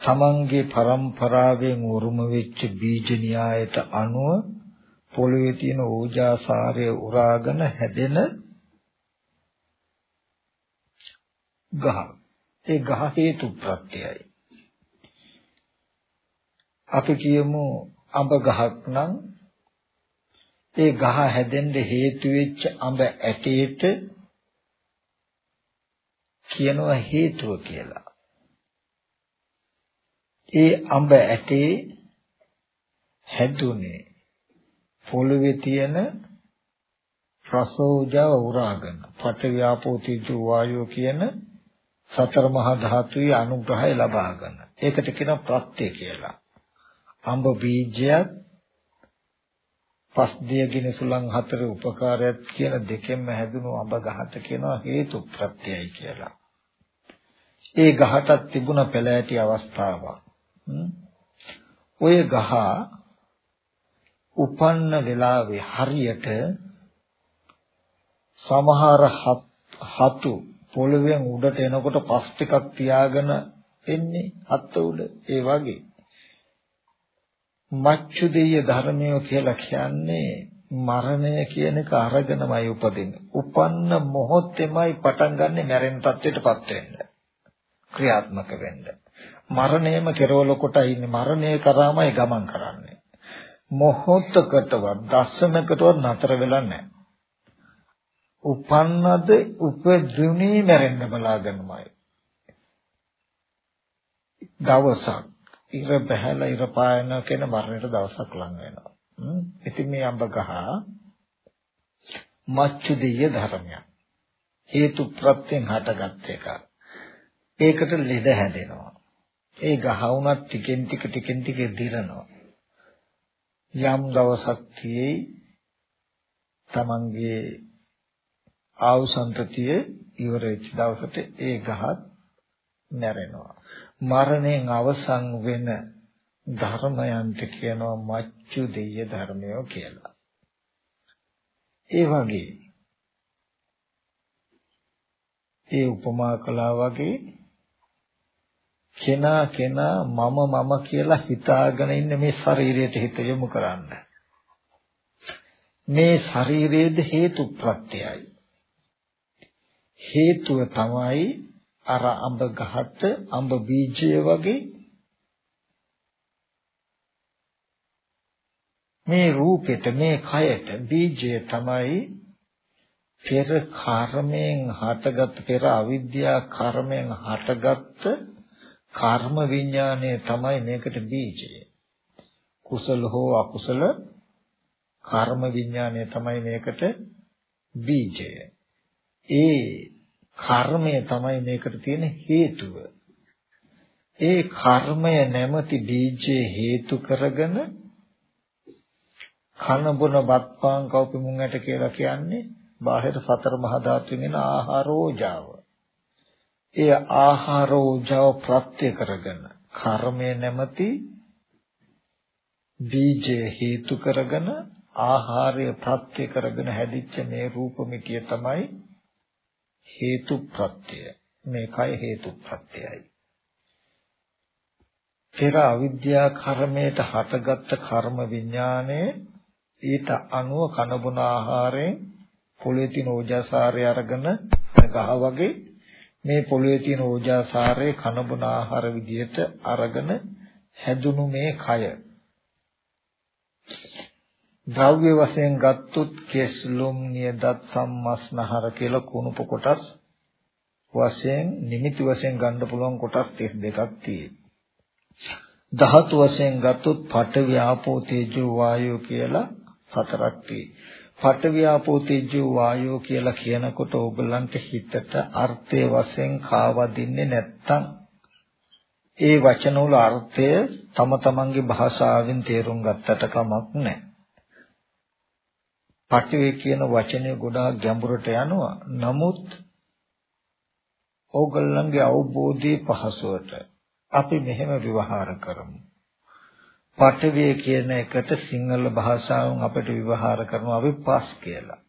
තමන්ගේ પરම්පරාවෙන් උරුම වෙච්ච බීජ න්‍යායට අනුව පොළවේ තියෙන ඕජාසාරය උරාගෙන හැදෙන ගහ. ඒ ගහ හේතු ප්‍රත්‍යයයි. අපි කියමු අඹ ගහක් නම් ඒ ගහ හැදෙන්න හේතු වෙච්ච අඹ ඇටේට කියනවා හේතුව කියලා. ඒ අඹ ඇටේ හැදුනේ පොළවේ තියෙන රසෝජා උරාගෙන පඨවි ආපෝ තේජෝ වායෝ කියන සතර මහා ධාතුයේ අනුග්‍රහය ලබා ගන්න. ඒකට කියන ප්‍රත්‍ය කියලා. අඹ බීජයත් පස් දියගෙන සුලං හතර උපකාරයත් කියන දෙකෙන්ම හැදුණු අඹ ගහට කියනවා හේතු ප්‍රත්‍යයයි කියලා. ඒ ගහටත් තිබුණ පෙළෑටි අවස්ථාවක්. ඔය ගහ උපන්න වෙලාවේ හරියට සමහර හතු පොළවෙන් උඩට එනකොට පස් ටිකක් තියාගෙන එන්නේ අත්ත උඩ ඒ වගේ මච්චු දෙය ධර්මය කියලා කියන්නේ මරණය කියන එක අරගෙනමයි උපදින්නේ. උපන්න මොහොතේමයි පටන් ගන්නෙ මැරෙන තත්ත්වයටපත් වෙන්න. ක්‍රියාත්මක වෙන්න. මරණයම කෙරවල කොට ඉන්නේ මරණය කරාමයි ගමන් කරන්නේ. මොහොතකටවත් දශමකටවත් නතර වෙලා නැහැ. උපන්නද උපදුණී මැරෙන්න බලාගෙනමයි. දවසක් ඉර බහැලා ඉර පායන කියන මරණයට දවසක් ලඟ වෙනවා. ඉතින් මේ අඹ ගහ මච්චු දෙය ධර්මයක්. හේතු ප්‍රත්‍යයෙන් හටගත් එකක්. ඒකට ලෙඩ හැදෙනවා. ඒ ගහ වුණත් ටිකෙන් ටික ටිකෙන් ටික දිරනවා. යම් දවසක් තියේ තමන්ගේ ආවුසන්තතිය ඉවර වෙච්ච දවසට ඒ ගහත් මැරෙනවා. මරණයෙන් අවසන් වෙන ධර්මයන්ට කියනවා මච්චු දෙය ධර්මයෝ කියලා. ඒ වගේ ඒ උපමා කළා වගේ කෙනා කෙනා මම මම කියලා හිතාගෙන ඉන්න මේ ශරීරයට හිත යොමු කරන්න. මේ ශරීරයේද හේතු ප්‍රත්‍යයයි. හේතුව තමයි අර අඹ ගහට අඹ බීජය වගේ මේ රූපෙට මේ කයට බීජය තමයි පෙර කර්මයෙන් හටගත් පෙර අවිද්‍යා කර්මයෙන් හටගත් කර්ම විඥානය තමයි මේකට බීජය. කුසල හෝ අකුසල කර්ම විඥානය තමයි මේකට බීජය. ඒ කර්මය තමයි මේකට තියෙන හේතුව. ඒ කර්මය නැමැති බීජේ හේතු කරගෙන කන බොන බත්පාන් කව්පිමුන් ඇට කියලා කියන්නේ බාහිර සතර මහා ධාතුන් වෙන ආහාරෝජාව. ඒ ආහාරෝජාව ප්‍රත්‍ය කරගෙන කර්මය නැමැති බීජය හේතු කරගෙන ආහාරය ප්‍රත්‍ය කරගෙන හැදිච්ච මේ රූප මිටිය තමයි හේතු ප්‍රත්‍ය. මේකයි හේතු ප්‍රත්‍යයයි. පෙර අවිද්‍යා කර්මයට හටගත්ත කර්ම විඥානයේ ඊට අනුව කනබුන ආහාරයෙන් පොළවේ තියෙන ඕජාසාරය අරගෙන ගහ වගේ මේ පොළවේ තියෙන ඕජාසාරය කනබුන ආහාර විදියට අරගෙන හැදුණු මේ කය ද්‍රව්‍ය වශයෙන් ගත්තොත් කෙස්ලුම් නියදත් සම්මස්නහර කියලා කුණුප කොටස් වශයෙන් නිමිති වශයෙන් ගන්න පුළුවන් කොටස් 32ක් තියෙනවා. ධාතු වශයෙන් ගත්තොත් පඨවි ආපෝ තේජෝ වායෝ කියලා හතරක් තියෙනවා. පඨවි ආපෝ තේජෝ වායෝ කියලා කියනකොට ඕගලන්ට හිතට අර්ථයේ වශයෙන් කාවදින්නේ නැත්තම් ඒ වචන වල අර්ථය තම තමන්ගේ භාෂාවෙන් තේරුම් ගත්තට කමක් නැහැ. පටිවේ කියන වචනේ ගොඩාක් ගැඹුරට යනවා. නමුත් ඕගොල්ලන්ගේ අවබෝධයේ පහසුවට අපි මෙහෙම විවහාර කරමු. පඨවිය කියන එකට සිංහල භාෂාවෙන් අපිට විවහාර කරනවා අපි පස් කියලා.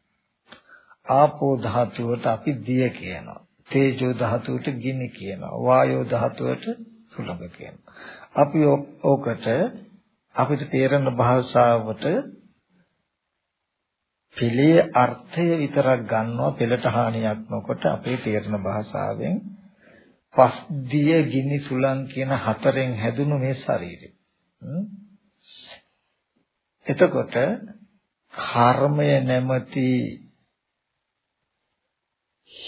ආපෝ ධාතුවට අපි දිය කියනවා. තේජෝ ධාතුවට ගිනි කියනවා. වායෝ ධාතුවට සුළඟ කියනවා. අපි ඕකට අපිට තේරෙන භාෂාවට පිළේ අර්ථය විතරක් ගන්නවා පෙළට හානියක් නොකොට අපේ තේරෙන භාෂාවෙන් පස් දිය ගිනි සුළං කියන හතරෙන් හැදුණු මේ ශරීරය. එතකොට කර්මය නැමැති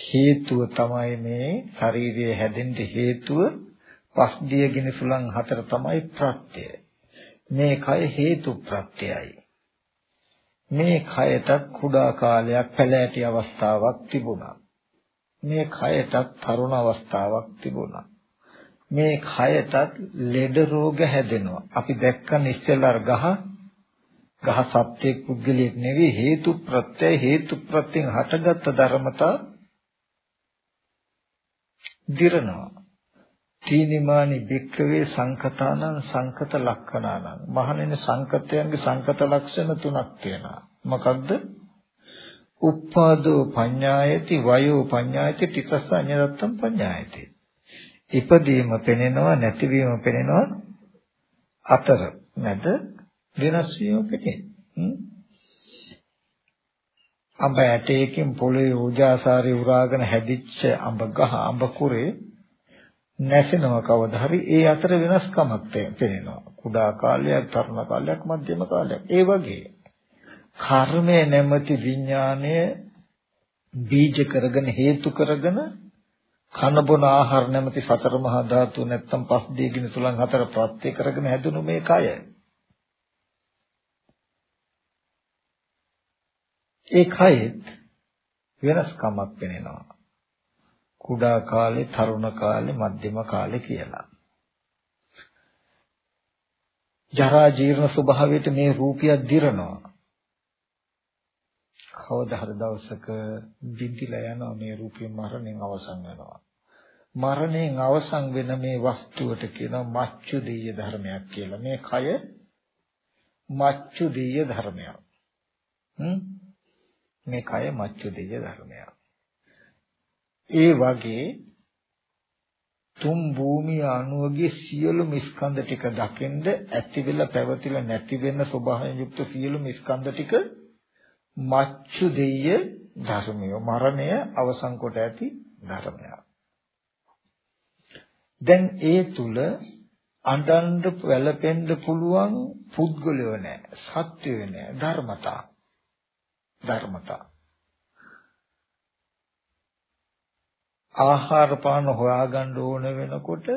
හේතුව තමයි මේ ශරීරය හැදෙන්න හේතුව පස් දිය ගිනි සුළං හතර තමයි ප්‍රත්‍යය. මේ කය හේතු ප්‍රත්‍යයයි. මේ කයට කුඩා කාලයක් පැලෑටි අවස්ථාවක් තිබුණා. මේ කයටත් තරුණ අවස්ථාවක් තිබුණා. මේ කයටත් ලෙඩ රෝග හැදෙනවා. අපි දැක්කන් ඉස්සෙල්ලා ගහ ගහ සත්‍යයක් පුද්ගලයක් නෙවෙයි හේතු ප්‍රත්‍ය හේතු ප්‍රත්‍යයෙන් හටගත් ධර්මතා දිරනවා. තීනිමානි භික්කවේ සංකතානං සංකත ලක්ෂණානං මහණෙනි සංකතයන්ගේ සංකත ලක්ෂණ තුනක් තියෙනවා මොකක්ද උප්පාදෝ පඤ්ඤායති වයෝ පඤ්ඤායති තිතස්ස අඤ්ඤදත්තම් පඤ්ඤායති ඉපදීම පෙනෙනවා නැතිවීම පෙනෙනවා අතර නැද වෙනස් වීම පෙනේ අඹ ඇටයකින් පොළවේ ඕජාසාරය උරාගෙන හැදිච්ච අඹ ගහ අඹ කුරේ නැසෙනව කවදා හරි ඒ අතර වෙනස්කමක් පේනවා. කුඩා කාලයක්, තරුණ කාලයක්, මධ්‍යම කාලයක්. ඒ වගේ කර්මය නැමැති විඥාණය බීජ කරගෙන හේතු කරගෙන කන බොන ආහාර නැමැති සතර මහා ධාතු නැත්තම් පස් දීගින සුලං හතර ප්‍රත්‍ය කරගෙන හැදුණු මේ කය. ඒ කයෙත් වෙනස්කමක් වෙනවා. කුඩා කාලේ, තරුණ කාලේ, මධ්‍යම කාලේ කියලා. ජරා ජීර්ණ ස්වභාවයට මේ රූපය දිරනවා. කවදා හරි දවසක බිඳිලා යනවා මේ රූපේ මරණයෙන් අවසන් වෙනවා. මරණයෙන් අවසන් වෙන මේ වස්තුවට කියනවා මච්චු දෙය ධර්මයක් කියලා. මේ කය මච්චු දෙය ධර්මයක්. මේ කය මච්චු දෙය ධර්මයක්. ඒ වගේ තුන් භූමිය අණුවගේ සියලුම ස්කන්ධ ටික දකින්ද ඇති වෙලා පැවතිලා නැති වෙන ස්වභාවයෙන් යුක්ත සියලුම ස්කන්ධ ටික මච්චු දෙය ධර්මය මරණය අවසන් කොට ඇති ධර්මයක් දැන් ඒ තුල අඬන්න වැළපෙන්න පුළුවන් පුද්ගලයෝ නැහැ සත්‍යය නැහැ ධර්මතා ධර්මතා ආහාර පාන හොයාගන්න ඕන වෙනකොට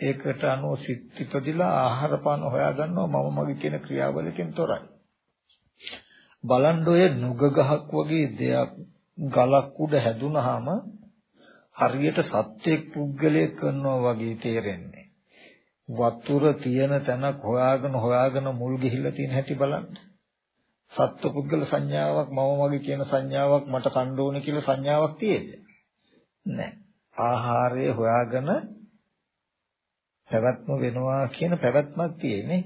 ඒකට අනුව සිත් ඉපදිලා ආහාර පාන හොයාගන්නවා මම මගේ කියන ක්‍රියාවලියකින් තොරයි. බලන්න ඔය නුග ගහක් වගේ දෙයක් ගලක් උඩ හැදුනහම හරියට සත්‍යයක් පුද්ගලයෙක් කරනවා වගේ තේරෙන්නේ. වතුර තියෙන තැනක් හොයාගෙන හොයාගෙන මුල් ගිහිල්ලා තියෙන හැටි බලන්න. සත්ව පුද්ගල සංඥාවක් මම වගේ කියන සංඥාවක් මට කන්න ඕනේ කියලා සංඥාවක් තියෙද? නැහැ. ආහාරය හොයාගෙන පැවැත්ම වෙනවා කියන පැවැත්මක් තියෙන්නේ.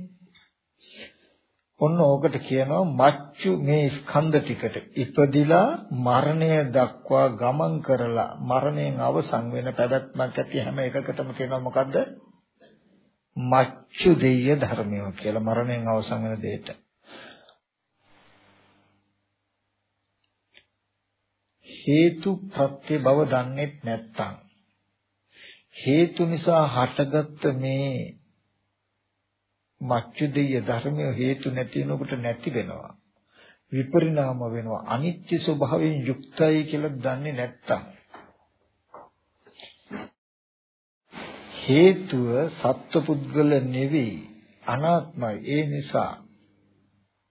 ඔන්න ඕකට කියනවා මච්චු මේ ස්කන්ධ ටිකට ඉපදිලා මරණය දක්වා ගමන් කරලා මරණයෙන් අවසන් වෙන පැවැත්මක් ඇති හැම එකකටම කියනවා මොකද්ද? මච්චු දෙය ධර්මය කියලා මරණයෙන් අවසන් වෙන දෙයට. හේතු ප්‍රත්‍ය බව දන්නේ නැත්නම් හේතු නිසා හටගත්ත මේ මච්චුදීය ධර්මය හේතු නැති වෙනකොට නැති වෙනවා. විපරිණාම වෙනවා. අනිත්‍ය ස්වභාවයෙන් යුක්තයි කියලා දන්නේ නැත්තම්. හේතුව සත්පුද්ගල නෙවෙයි අනාත්මයි. ඒ නිසා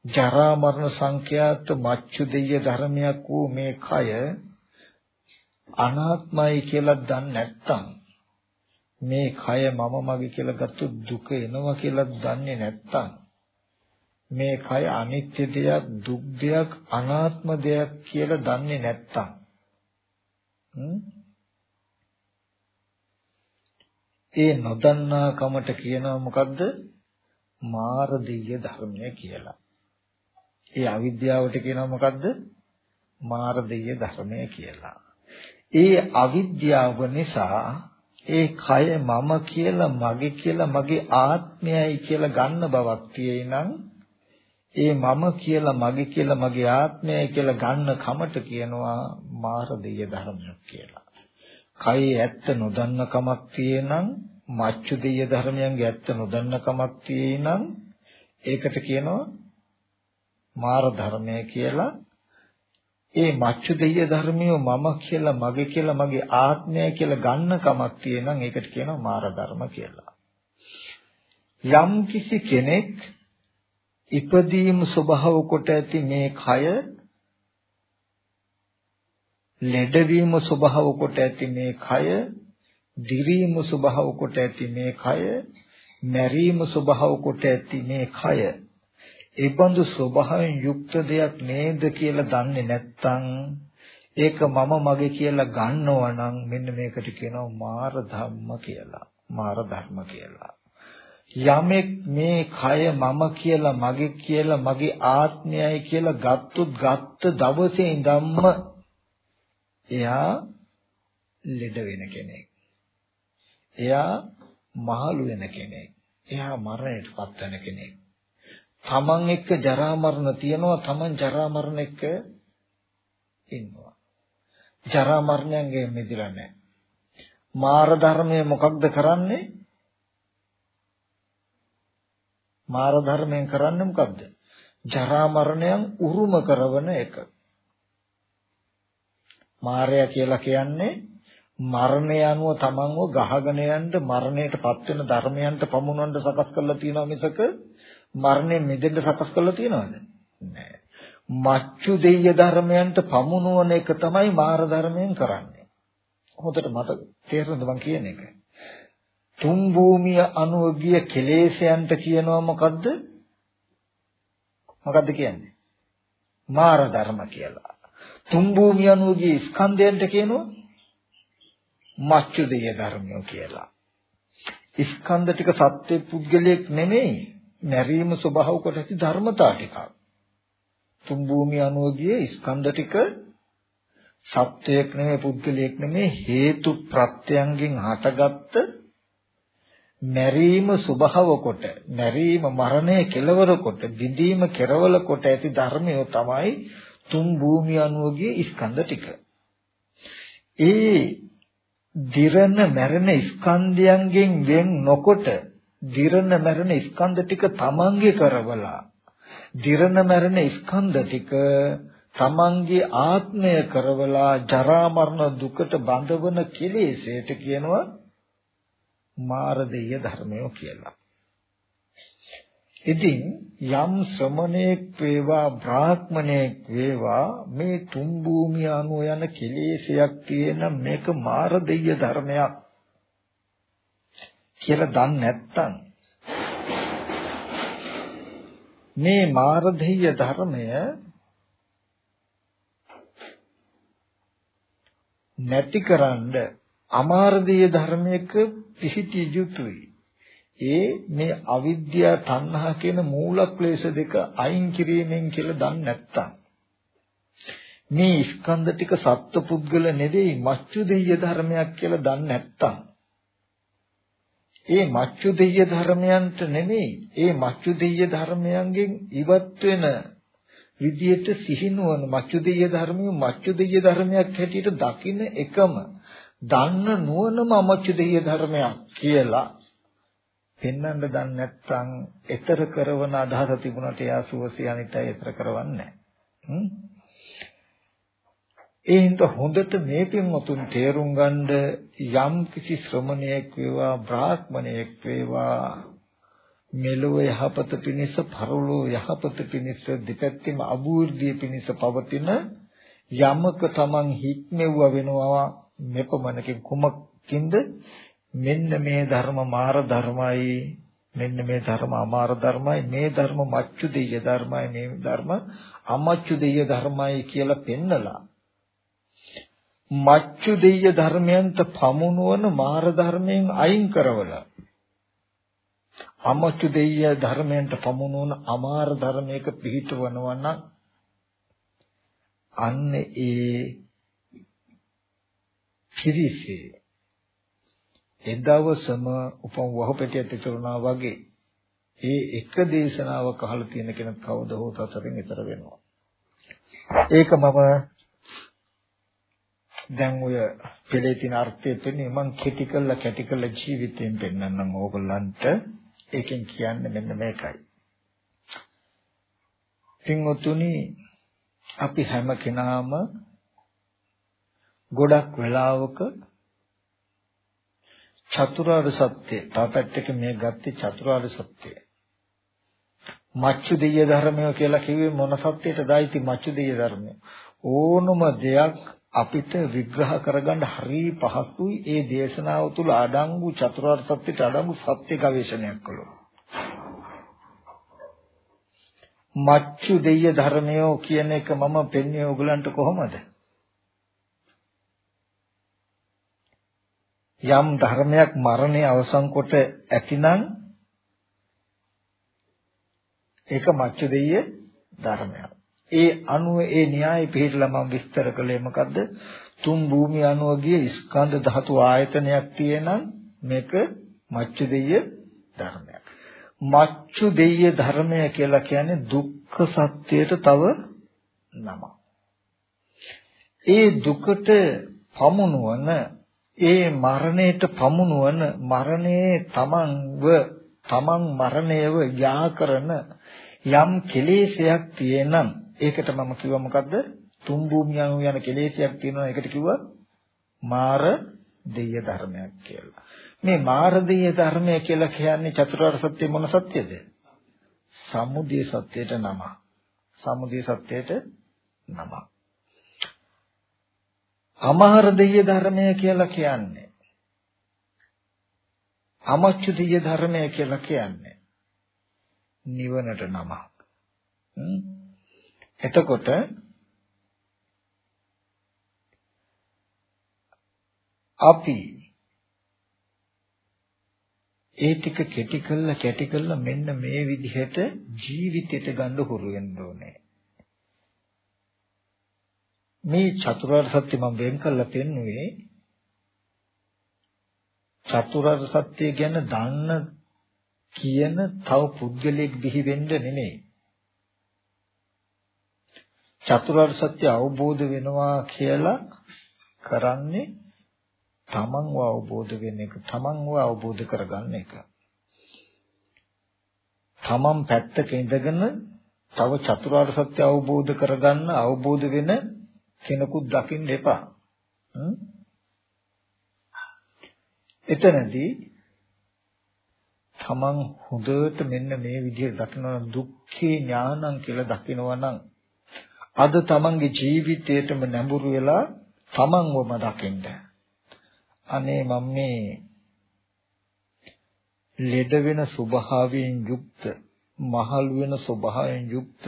ජරා මරණ සංඛ්‍යාත මච්චු දෙය ධර්මයක් වූ මේ කය අනාත්මයි කියලා දන්නේ නැත්තම් මේ කය මම මගේ කියලා ගත්ත දුක එනවා කියලා දන්නේ නැත්තම් මේ කය අනිත්‍ය දෙයක් දුක් දෙයක් අනාත්ම දෙයක් කියලා දන්නේ නැත්තම් ඒ නොදන්නා කමට කියනවා මොකද්ද මාර දෙය ධර්මය කියලා ඒ අවිද්‍යාවට කියනවා මොකද්ද? මාර්ගය ධර්මය කියලා. ඒ අවිද්‍යාව නිසා ඒ කය මම කියලා මගේ කියලා මගේ ආත්මයයි කියලා ගන්න බවක් තියෙනං ඒ මම කියලා මගේ කියලා මගේ ආත්මයයි කියලා ගන්න කමට කියනවා මාර්ගය ධර්මයක් කියලා. කයේ ඇත්ත නොදන්න කමක් තියෙනං මච්චු දෙය ධර්මයන්ගේ ඇත්ත නොදන්න කමක් තියෙනං ඒකට කියනවා මාර ධර්මය කියලා ඒ මච්චු දෙය ධර්මිය මම කියලා මගේ කියලා මගේ ආත්මය කියලා ගන්න කමක් තියෙනම් ඒකට කියනවා මාර ධර්ම කියලා. යම් කිසි කෙනෙක් ඉපදීම ස්වභාව කොට ඇති මේ කය ලෙඩවීම ස්වභාව කොට ඇති මේ කය දිරීම ස්වභාව කොට ඇති මේ කය මැරීම ස්වභාව කොට ඇති මේ කය ඒ බඳු ස්වභාවයෙන් යුක්ත දෙයක් නේද කියලා දන්නේ නැත්නම් ඒක මම මගේ කියලා ගන්නවා නම් මෙන්න මේකට කියනවා මාර ධම්ම කියලා. මාර ධර්ම කියලා. යමෙක් මේ කය මම කියලා මගේ කියලා මගේ ආත්මයයි කියලා ගත්තොත් ගත්ත දවසේ ඉඳන්ම එයා ලෙඩ වෙන කෙනෙක්. එයා මහලු වෙන කෙනෙක්. එයා මරණයටපත් වෙන කෙනෙක්. තමන් එක්ක ජරා මරණ තියෙනවා තමන් ජරා මරණ එක්ක ඉන්නවා. ජරා මරණයෙන් මිදෙලා නැහැ. මාර ධර්මයේ මොකක්ද කරන්නේ? මාර ධර්මයෙන් කරන්නේ මොකක්ද ජරා මරණයන් උරුම කරවන එක. මාරය කියලා කියන්නේ මරණය අනුව තමන්ව ගහගෙන යන්න මරණයටපත් වෙන ධර්මයන්ට පමුණවන්න සකස් කරලා තියෙනවා මිසක මරණයෙන් මිදෙන්න සකස් කරලා තියනවද? නෑ. මච්චු දෙය ධර්මයන්ට පමුණුවන එක තමයි මාර ධර්මයෙන් කරන්නේ. හොඳට මතක තේරෙනවද මං කියන එක? තුන් භූමිය අනුව ගිය කෙලෙසයන්ට කියනවා මොකද්ද? මොකද්ද කියන්නේ? මාර ධර්ම කියලා. තුන් භූමිය අනුව ගිය ස්කන්ධයන්ට කියනවා මච්චු දෙය ධර්මය කියලා. ස්කන්ධ ටික සත්‍ය පුද්ගලයක් නෙමෙයි. මැරීම ස්වභාව කොට ඇති ධර්මතා ටිකක්. තුන් භූමිය අනුවගියේ ස්කන්ධ ටික සත්‍යයක් නෙමෙයි පුද්ගලයක් නෙමෙයි හේතු ප්‍රත්‍යයන්ගෙන් හටගත්ත මැරීම ස්වභාව කොට මැරීම මරණය කෙලවර කොට බිඳීම කෙරවල කොට ඇති ධර්මය තමයි තුන් භූමිය අනුවගියේ ස්කන්ධ ටික. ඒ දිරන මැරෙන ස්කන්ධයන්ගෙන් වෙන් නොකොට දිරන මැරෙන ස්කන්ධ ටික තමන්ගේ කරවලා දිරන මැරෙන ස්කන්ධ ටික තමන්ගේ ආත්මය කරවලා ජරා මරණ දුකට බඳවන කෙලෙසයට කියනවා මාර දෙය ධර්මය කියලා. ඉතින් යම් ශ්‍රමණේක් වේවා බ්‍රාහ්මණේක් වේවා මේ තුන් භූමිය අනුව යන කෙලෙසයක් තියෙන මේක මාර දෙය ධර්මයක් කියලා දන්නේ නැත්නම් මේ මාර දෙය ධර්මය නැතිකරන්න අමාරදීය ධර්මයක පිහිටිය යුතුයි. ඒ මේ අවිද්‍යා තණ්හා කියන මූල ක්ලේශ දෙක අයින් කිරීමෙන් කියලා දන්නේ නැත්තම් මේ ස්කන්ධ ටික සත්පුද්ගල නෙවෙයි මච්චු දෙය ධර්මයක් කියලා දන්නේ නැත්තම් ඒ මච්චු දෙය ධර්මයන්ට නෙමෙයි. ඒ මච්චු දෙය ධර්මයන්ගෙන් ඉවත් වෙන විදියට සිහිනුවන මච්චුදීය ධර්මිය මච්චුදීය ධර්මයක් හැටියට දකින්න එකම දන්න නුවණම අමච්චුදීය ධර්මයක් කියලා පෙන්වන්න දන්නේ නැත්නම් ඊතර කරන අදහස තිබුණාට එයා සුවසේ අනිත්‍යය ඊතර කරවන්නේ ඒ හින්දා හොඳට මේ පින්වතුන් තේරුම් ගන්න යම් කිසි ශ්‍රමණයෙක් වේවා බ්‍රාහ්මණයෙක් වේවා මෙලොව යහපත පිණිස පරලොව යහපත පිණිස දෙපැත්තෙම අභූර්ධිය පිණිස පවතින යමක තමන් හික්මෙව්ව වෙනවා මෙපමණකින් කුමකින්ද? මෙන්න මේ ධර්ම මාර ධර්මයි මෙන්න මේ ධර්ම අමාර ධර්මයි මේ ධර්ම මච්චු දෙය ධර්මයි මේ ධර්ම අමච්චු දෙය ධර්මයි කියලා පෙන්නලා මච්චු දෙය ධර්මයන්ට පමුණුවන මාර ධර්මයෙන් අයින් කරවලා අමච්චු දෙය ධර්මයන්ට පමුණුවන අමාර ධර්මයක පිහිටවනවා නම් අන්න ඒ පිරිසේ එදවසම උපම වහපෙටියට ඉතුරුනා වගේ ඒ එක දේශනාවක් අහලා තියෙන කෙනෙක් කවුද හෝ තතරින් ඊතර වෙනවා. ඒක මම දැන් ඔය පෙළේ තියෙන අර්ථය තේන්නේ මං කෙටි කළා කැටි කළා ජීවිතයෙන් පෙන්වන්නම් ඕගොල්ලන්ට ඒකෙන් කියන්නේ මෙන්න මේකයි. පින්වතුනි අපි හැම කෙනාම ගොඩක් වෙලාවක චතුරාර්ය සත්‍ය තාපැත්තක මේ ගත්තේ චතුරාර්ය සත්‍යය. මච්චු දෙය ධර්මය කියලා කිව්වේ මොන සත්‍යයටදයි ති මච්චු දෙය ධර්මය? ඕනම දෙයක් අපිට විග්‍රහ කරගන්න හරි පහසුයි ඒ දේශනාව තුළ අඩංගු චතුරාර්ය සත්‍යයට අඩංගු සත්‍ය ගවේෂණයක් කළොත්. මච්චු දෙය ධර්මයෝ කියන එක මම පෙන්වන්නේ ඔයගලන්ට කොහොමද? යම් ධර්මයක් මරණය අවසන් කොට ඇතිනම් ඒක මච්චු දෙය ධර්මයක්. ඒ අනුව ඒ න්‍යාය පිළිහිලා මම විස්තර කළේ මොකද්ද? තුන් භූමිය අනුව ගිය ස්කන්ධ ධාතු ආයතනයක් තියෙනම් මේක මච්චු දෙය ධර්මයක්. මච්චු දෙය ධර්මය කියලා කියන්නේ දුක්ඛ සත්‍යයට තව නමක්. ඒ දුකට පමුණුවන ඒ මරණයට පමුණුවන මරණයේ තමන්ව තමන් මරණයව යා කරන යම් කෙලෙසයක් තියෙනම් ඒකට මම කිව්වා මොකද්ද? තුන් භූමිය අනු යන කෙලෙසයක් තියෙනවා ඒකට කිව්වා මාර දෙය ධර්මයක් කියලා. මේ මාර දෙය ධර්මය කියලා කියන්නේ චතුරාර්ය සත්‍ය මොන සත්‍යද? සමුදය සත්‍යයට නම. සමුදය සත්‍යයට නම. අමාර දෙය ධර්මය කියලා කියන්නේ අමච්චු දෙය ධර්මය කියලා කියන්නේ නිවනට නමක්. එතකොට අපි ඒ ටික කෙටි කළා කැටි කළා මෙන්න මේ විදිහට ජීවිතයට ගන්න හුරු වෙන්න ඕනේ. මේ චතුරාර්ය සත්‍ය මම වෙන් කළා පෙන්නුවේ චතුරාර්ය සත්‍ය ගැන දන්න කියන තව පුද්ගලයෙක් බිහි වෙන්න නෙමෙයි. චතුරාර්ය සත්‍ය අවබෝධ වෙනවා කියලා කරන්නේ තමන්ව අවබෝධ වෙන එක තමන්ව අවබෝධ කරගන්න එක. තමන් පැත්තක ඉඳගෙන තව චතුරාර්ය සත්‍ය අවබෝධ කරගන්න අවබෝධ වෙන කෙනෙකුත් දකින්න එපා. එතනදී තමන් හොඳට මෙන්න මේ විදිහට දකිනවා දුක්ඛේ ඥානං කියලා දකිනවා නම් අද තමන්ගේ ජීවිතේටම නැඹුරු වෙලා තමන්වම දකින්න. අනේ මම මේ ලෙඩ වෙන ස්වභාවයෙන් යුක්ත, මහලු වෙන ස්වභාවයෙන් යුක්ත,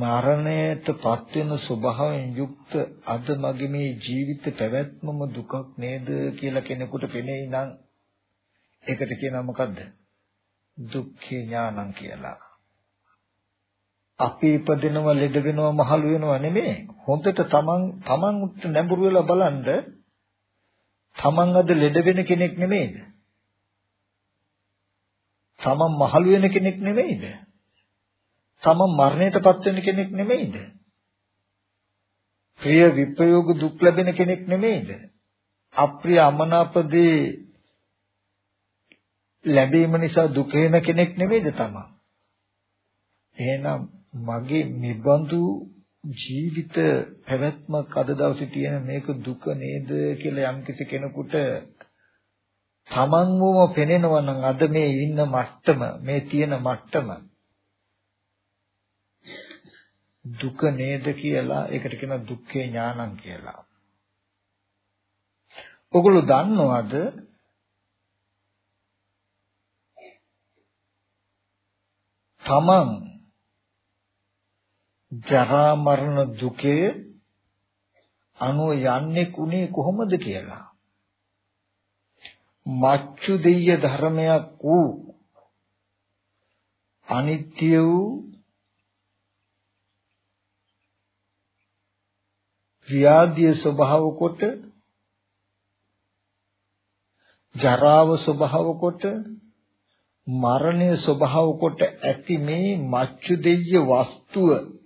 මරණයටපත් වෙන ස්වභාවයෙන් යුක්ත අද මගේ මේ ජීවිත පැවැත්මම දුකක් නේද කියලා කෙනෙකුට පෙනෙයි නම් ඒකට කියනවා මොකද්ද? දුක්ඛේ ඥානං කියලා. අපි ඉපදෙනවා ලෙඩ වෙනවා මහලු වෙනවා නෙමෙයි. හොඳට තමන් තමන්ට නැඹුරු වෙලා බලන්න තමන් අද ලෙඩ වෙන කෙනෙක් නෙමෙයිද? තමන් මහලු වෙන කෙනෙක් නෙමෙයිද? තමන් මරණයටපත් වෙන කෙනෙක් නෙමෙයිද? ප්‍රිය විප්‍රයෝග දුක් ලැබෙන කෙනෙක් නෙමෙයිද? අප්‍රිය අමනාපදී ලැබීම නිසා දුක වෙන කෙනෙක් නෙමෙයිද තමන්? එහෙනම් මගේ නිබඳු ජීවිත පැවැත්මක් අද දවසේ තියෙන මේක දුක නේද කියලා යම්කිසි කෙනෙකුට තමන්වම පෙනෙනවා නම් අද මේ ඉන්න මට්ටම මේ තියෙන මට්ටම දුක නේද කියලා ඒකට කියන දුක්ඛේ ඥානං කියලා. ඔගොල්ලෝ දන්නවද තමන් ජරා මරණ දුකේ අනුව යන්නේ කුණේ කොහොමද කියලා. මච්චු දෙය ධර්මයක් වූ අනිත්‍ය වූ ව්‍යාධිය ස්වභාව කොට ජරාව ස්වභාව කොට මරණය ස්වභාව කොට ඇති මේ මච්චු දෙය වස්තුව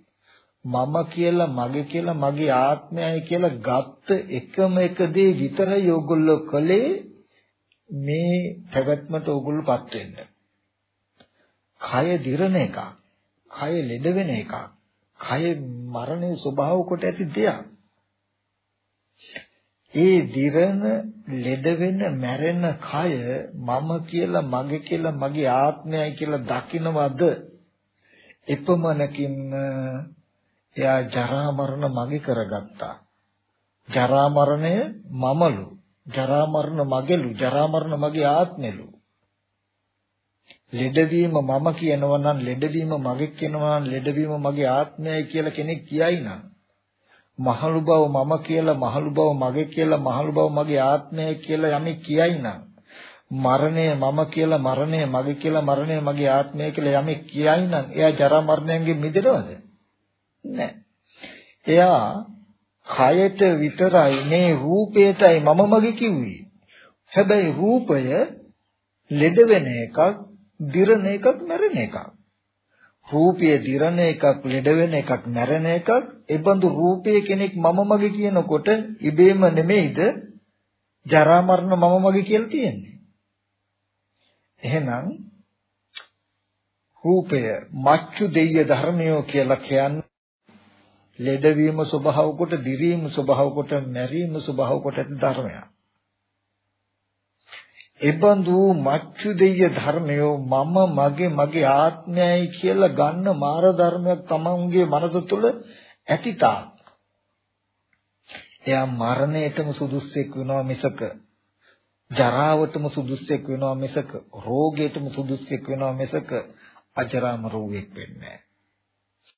මම කියලා මගේ කියලා මගේ ආත්මයයි කියලා ගත්ත එකම එක දේ විතරයි ඕගොල්ලෝ කළේ මේ පැවැත්මට ඕගොල්ලෝපත් වෙන්න. කය දිරණ එකක්. කය ලෙඩ වෙන එකක්. කය මරණයේ ස්වභාව කොට ඇති දෙයක්. ඒ දිරණ ලෙඩ වෙන මැරෙන කය මම කියලා මගේ කියලා මගේ ආත්මයයි කියලා දකින්නවද එපමණකින් එයා ජරා මරණ මගේ කරගත්තා. ජරා මරණය මමලු. ජරා මරණ මගේලු. ජරා මරණ මගේ ආත්මෙලු. ලෙඩවීම මම කියනවා නම් ලෙඩවීම මගේ කියනවා නම් ලෙඩවීම මගේ ආත්මයයි කියලා කෙනෙක් කියයි නම් මහලු බව මම කියලා මහලු බව මගේ කියලා මහලු බව මගේ ආත්මයයි කියලා යමෙක් කියයි නම් මරණය මම කියලා මරණය මගේ කියලා මරණය මගේ ආත්මය කියලා යමෙක් කියයි නම් එයා ජරා මරණයෙන් මිදෙනවද නැහැ. එයා කයට විතරයි මේ රූපයටයි මම මගේ කිව්වේ. හැබැයි රූපය ලෙඩ වෙන එකක්, දිරන එකක්, මැරෙන එකක්. රූපය දිරන එකක්, ලෙඩ වෙන එකක්, මැරෙන එකක්. ඒබඳු රූපය කෙනෙක් මම මගේ කියනකොට ඉබේම නෙමෙයිද ජරා මරණ මම මගේ කියලා තියෙන්නේ. එහෙනම් රූපය මච්චු දෙය ධර්මයෝ කියලා කියන්නේ ලෙඩවීම ස්වභාව කොට, දිරීම ස්වභාව කොට, මැරීම ස්වභාව කොට ඇති ධර්මයක්. එබඳු මච්චු දෙය ධර්මයෝ මම මගේ මගේ ආත්මයයි කියලා ගන්න මාර ධර්මයක් තමන්ගේ මනස තුළ ඇතිතා. එයා මරණයටම සුදුස්සෙක් වෙනවා මිසක ජරාවටම සුදුස්සෙක් වෙනවා මිසක රෝගයටම සුදුස්සෙක් වෙනවා මිසක අජරාම රෝගයක් වෙන්නේ නැහැ.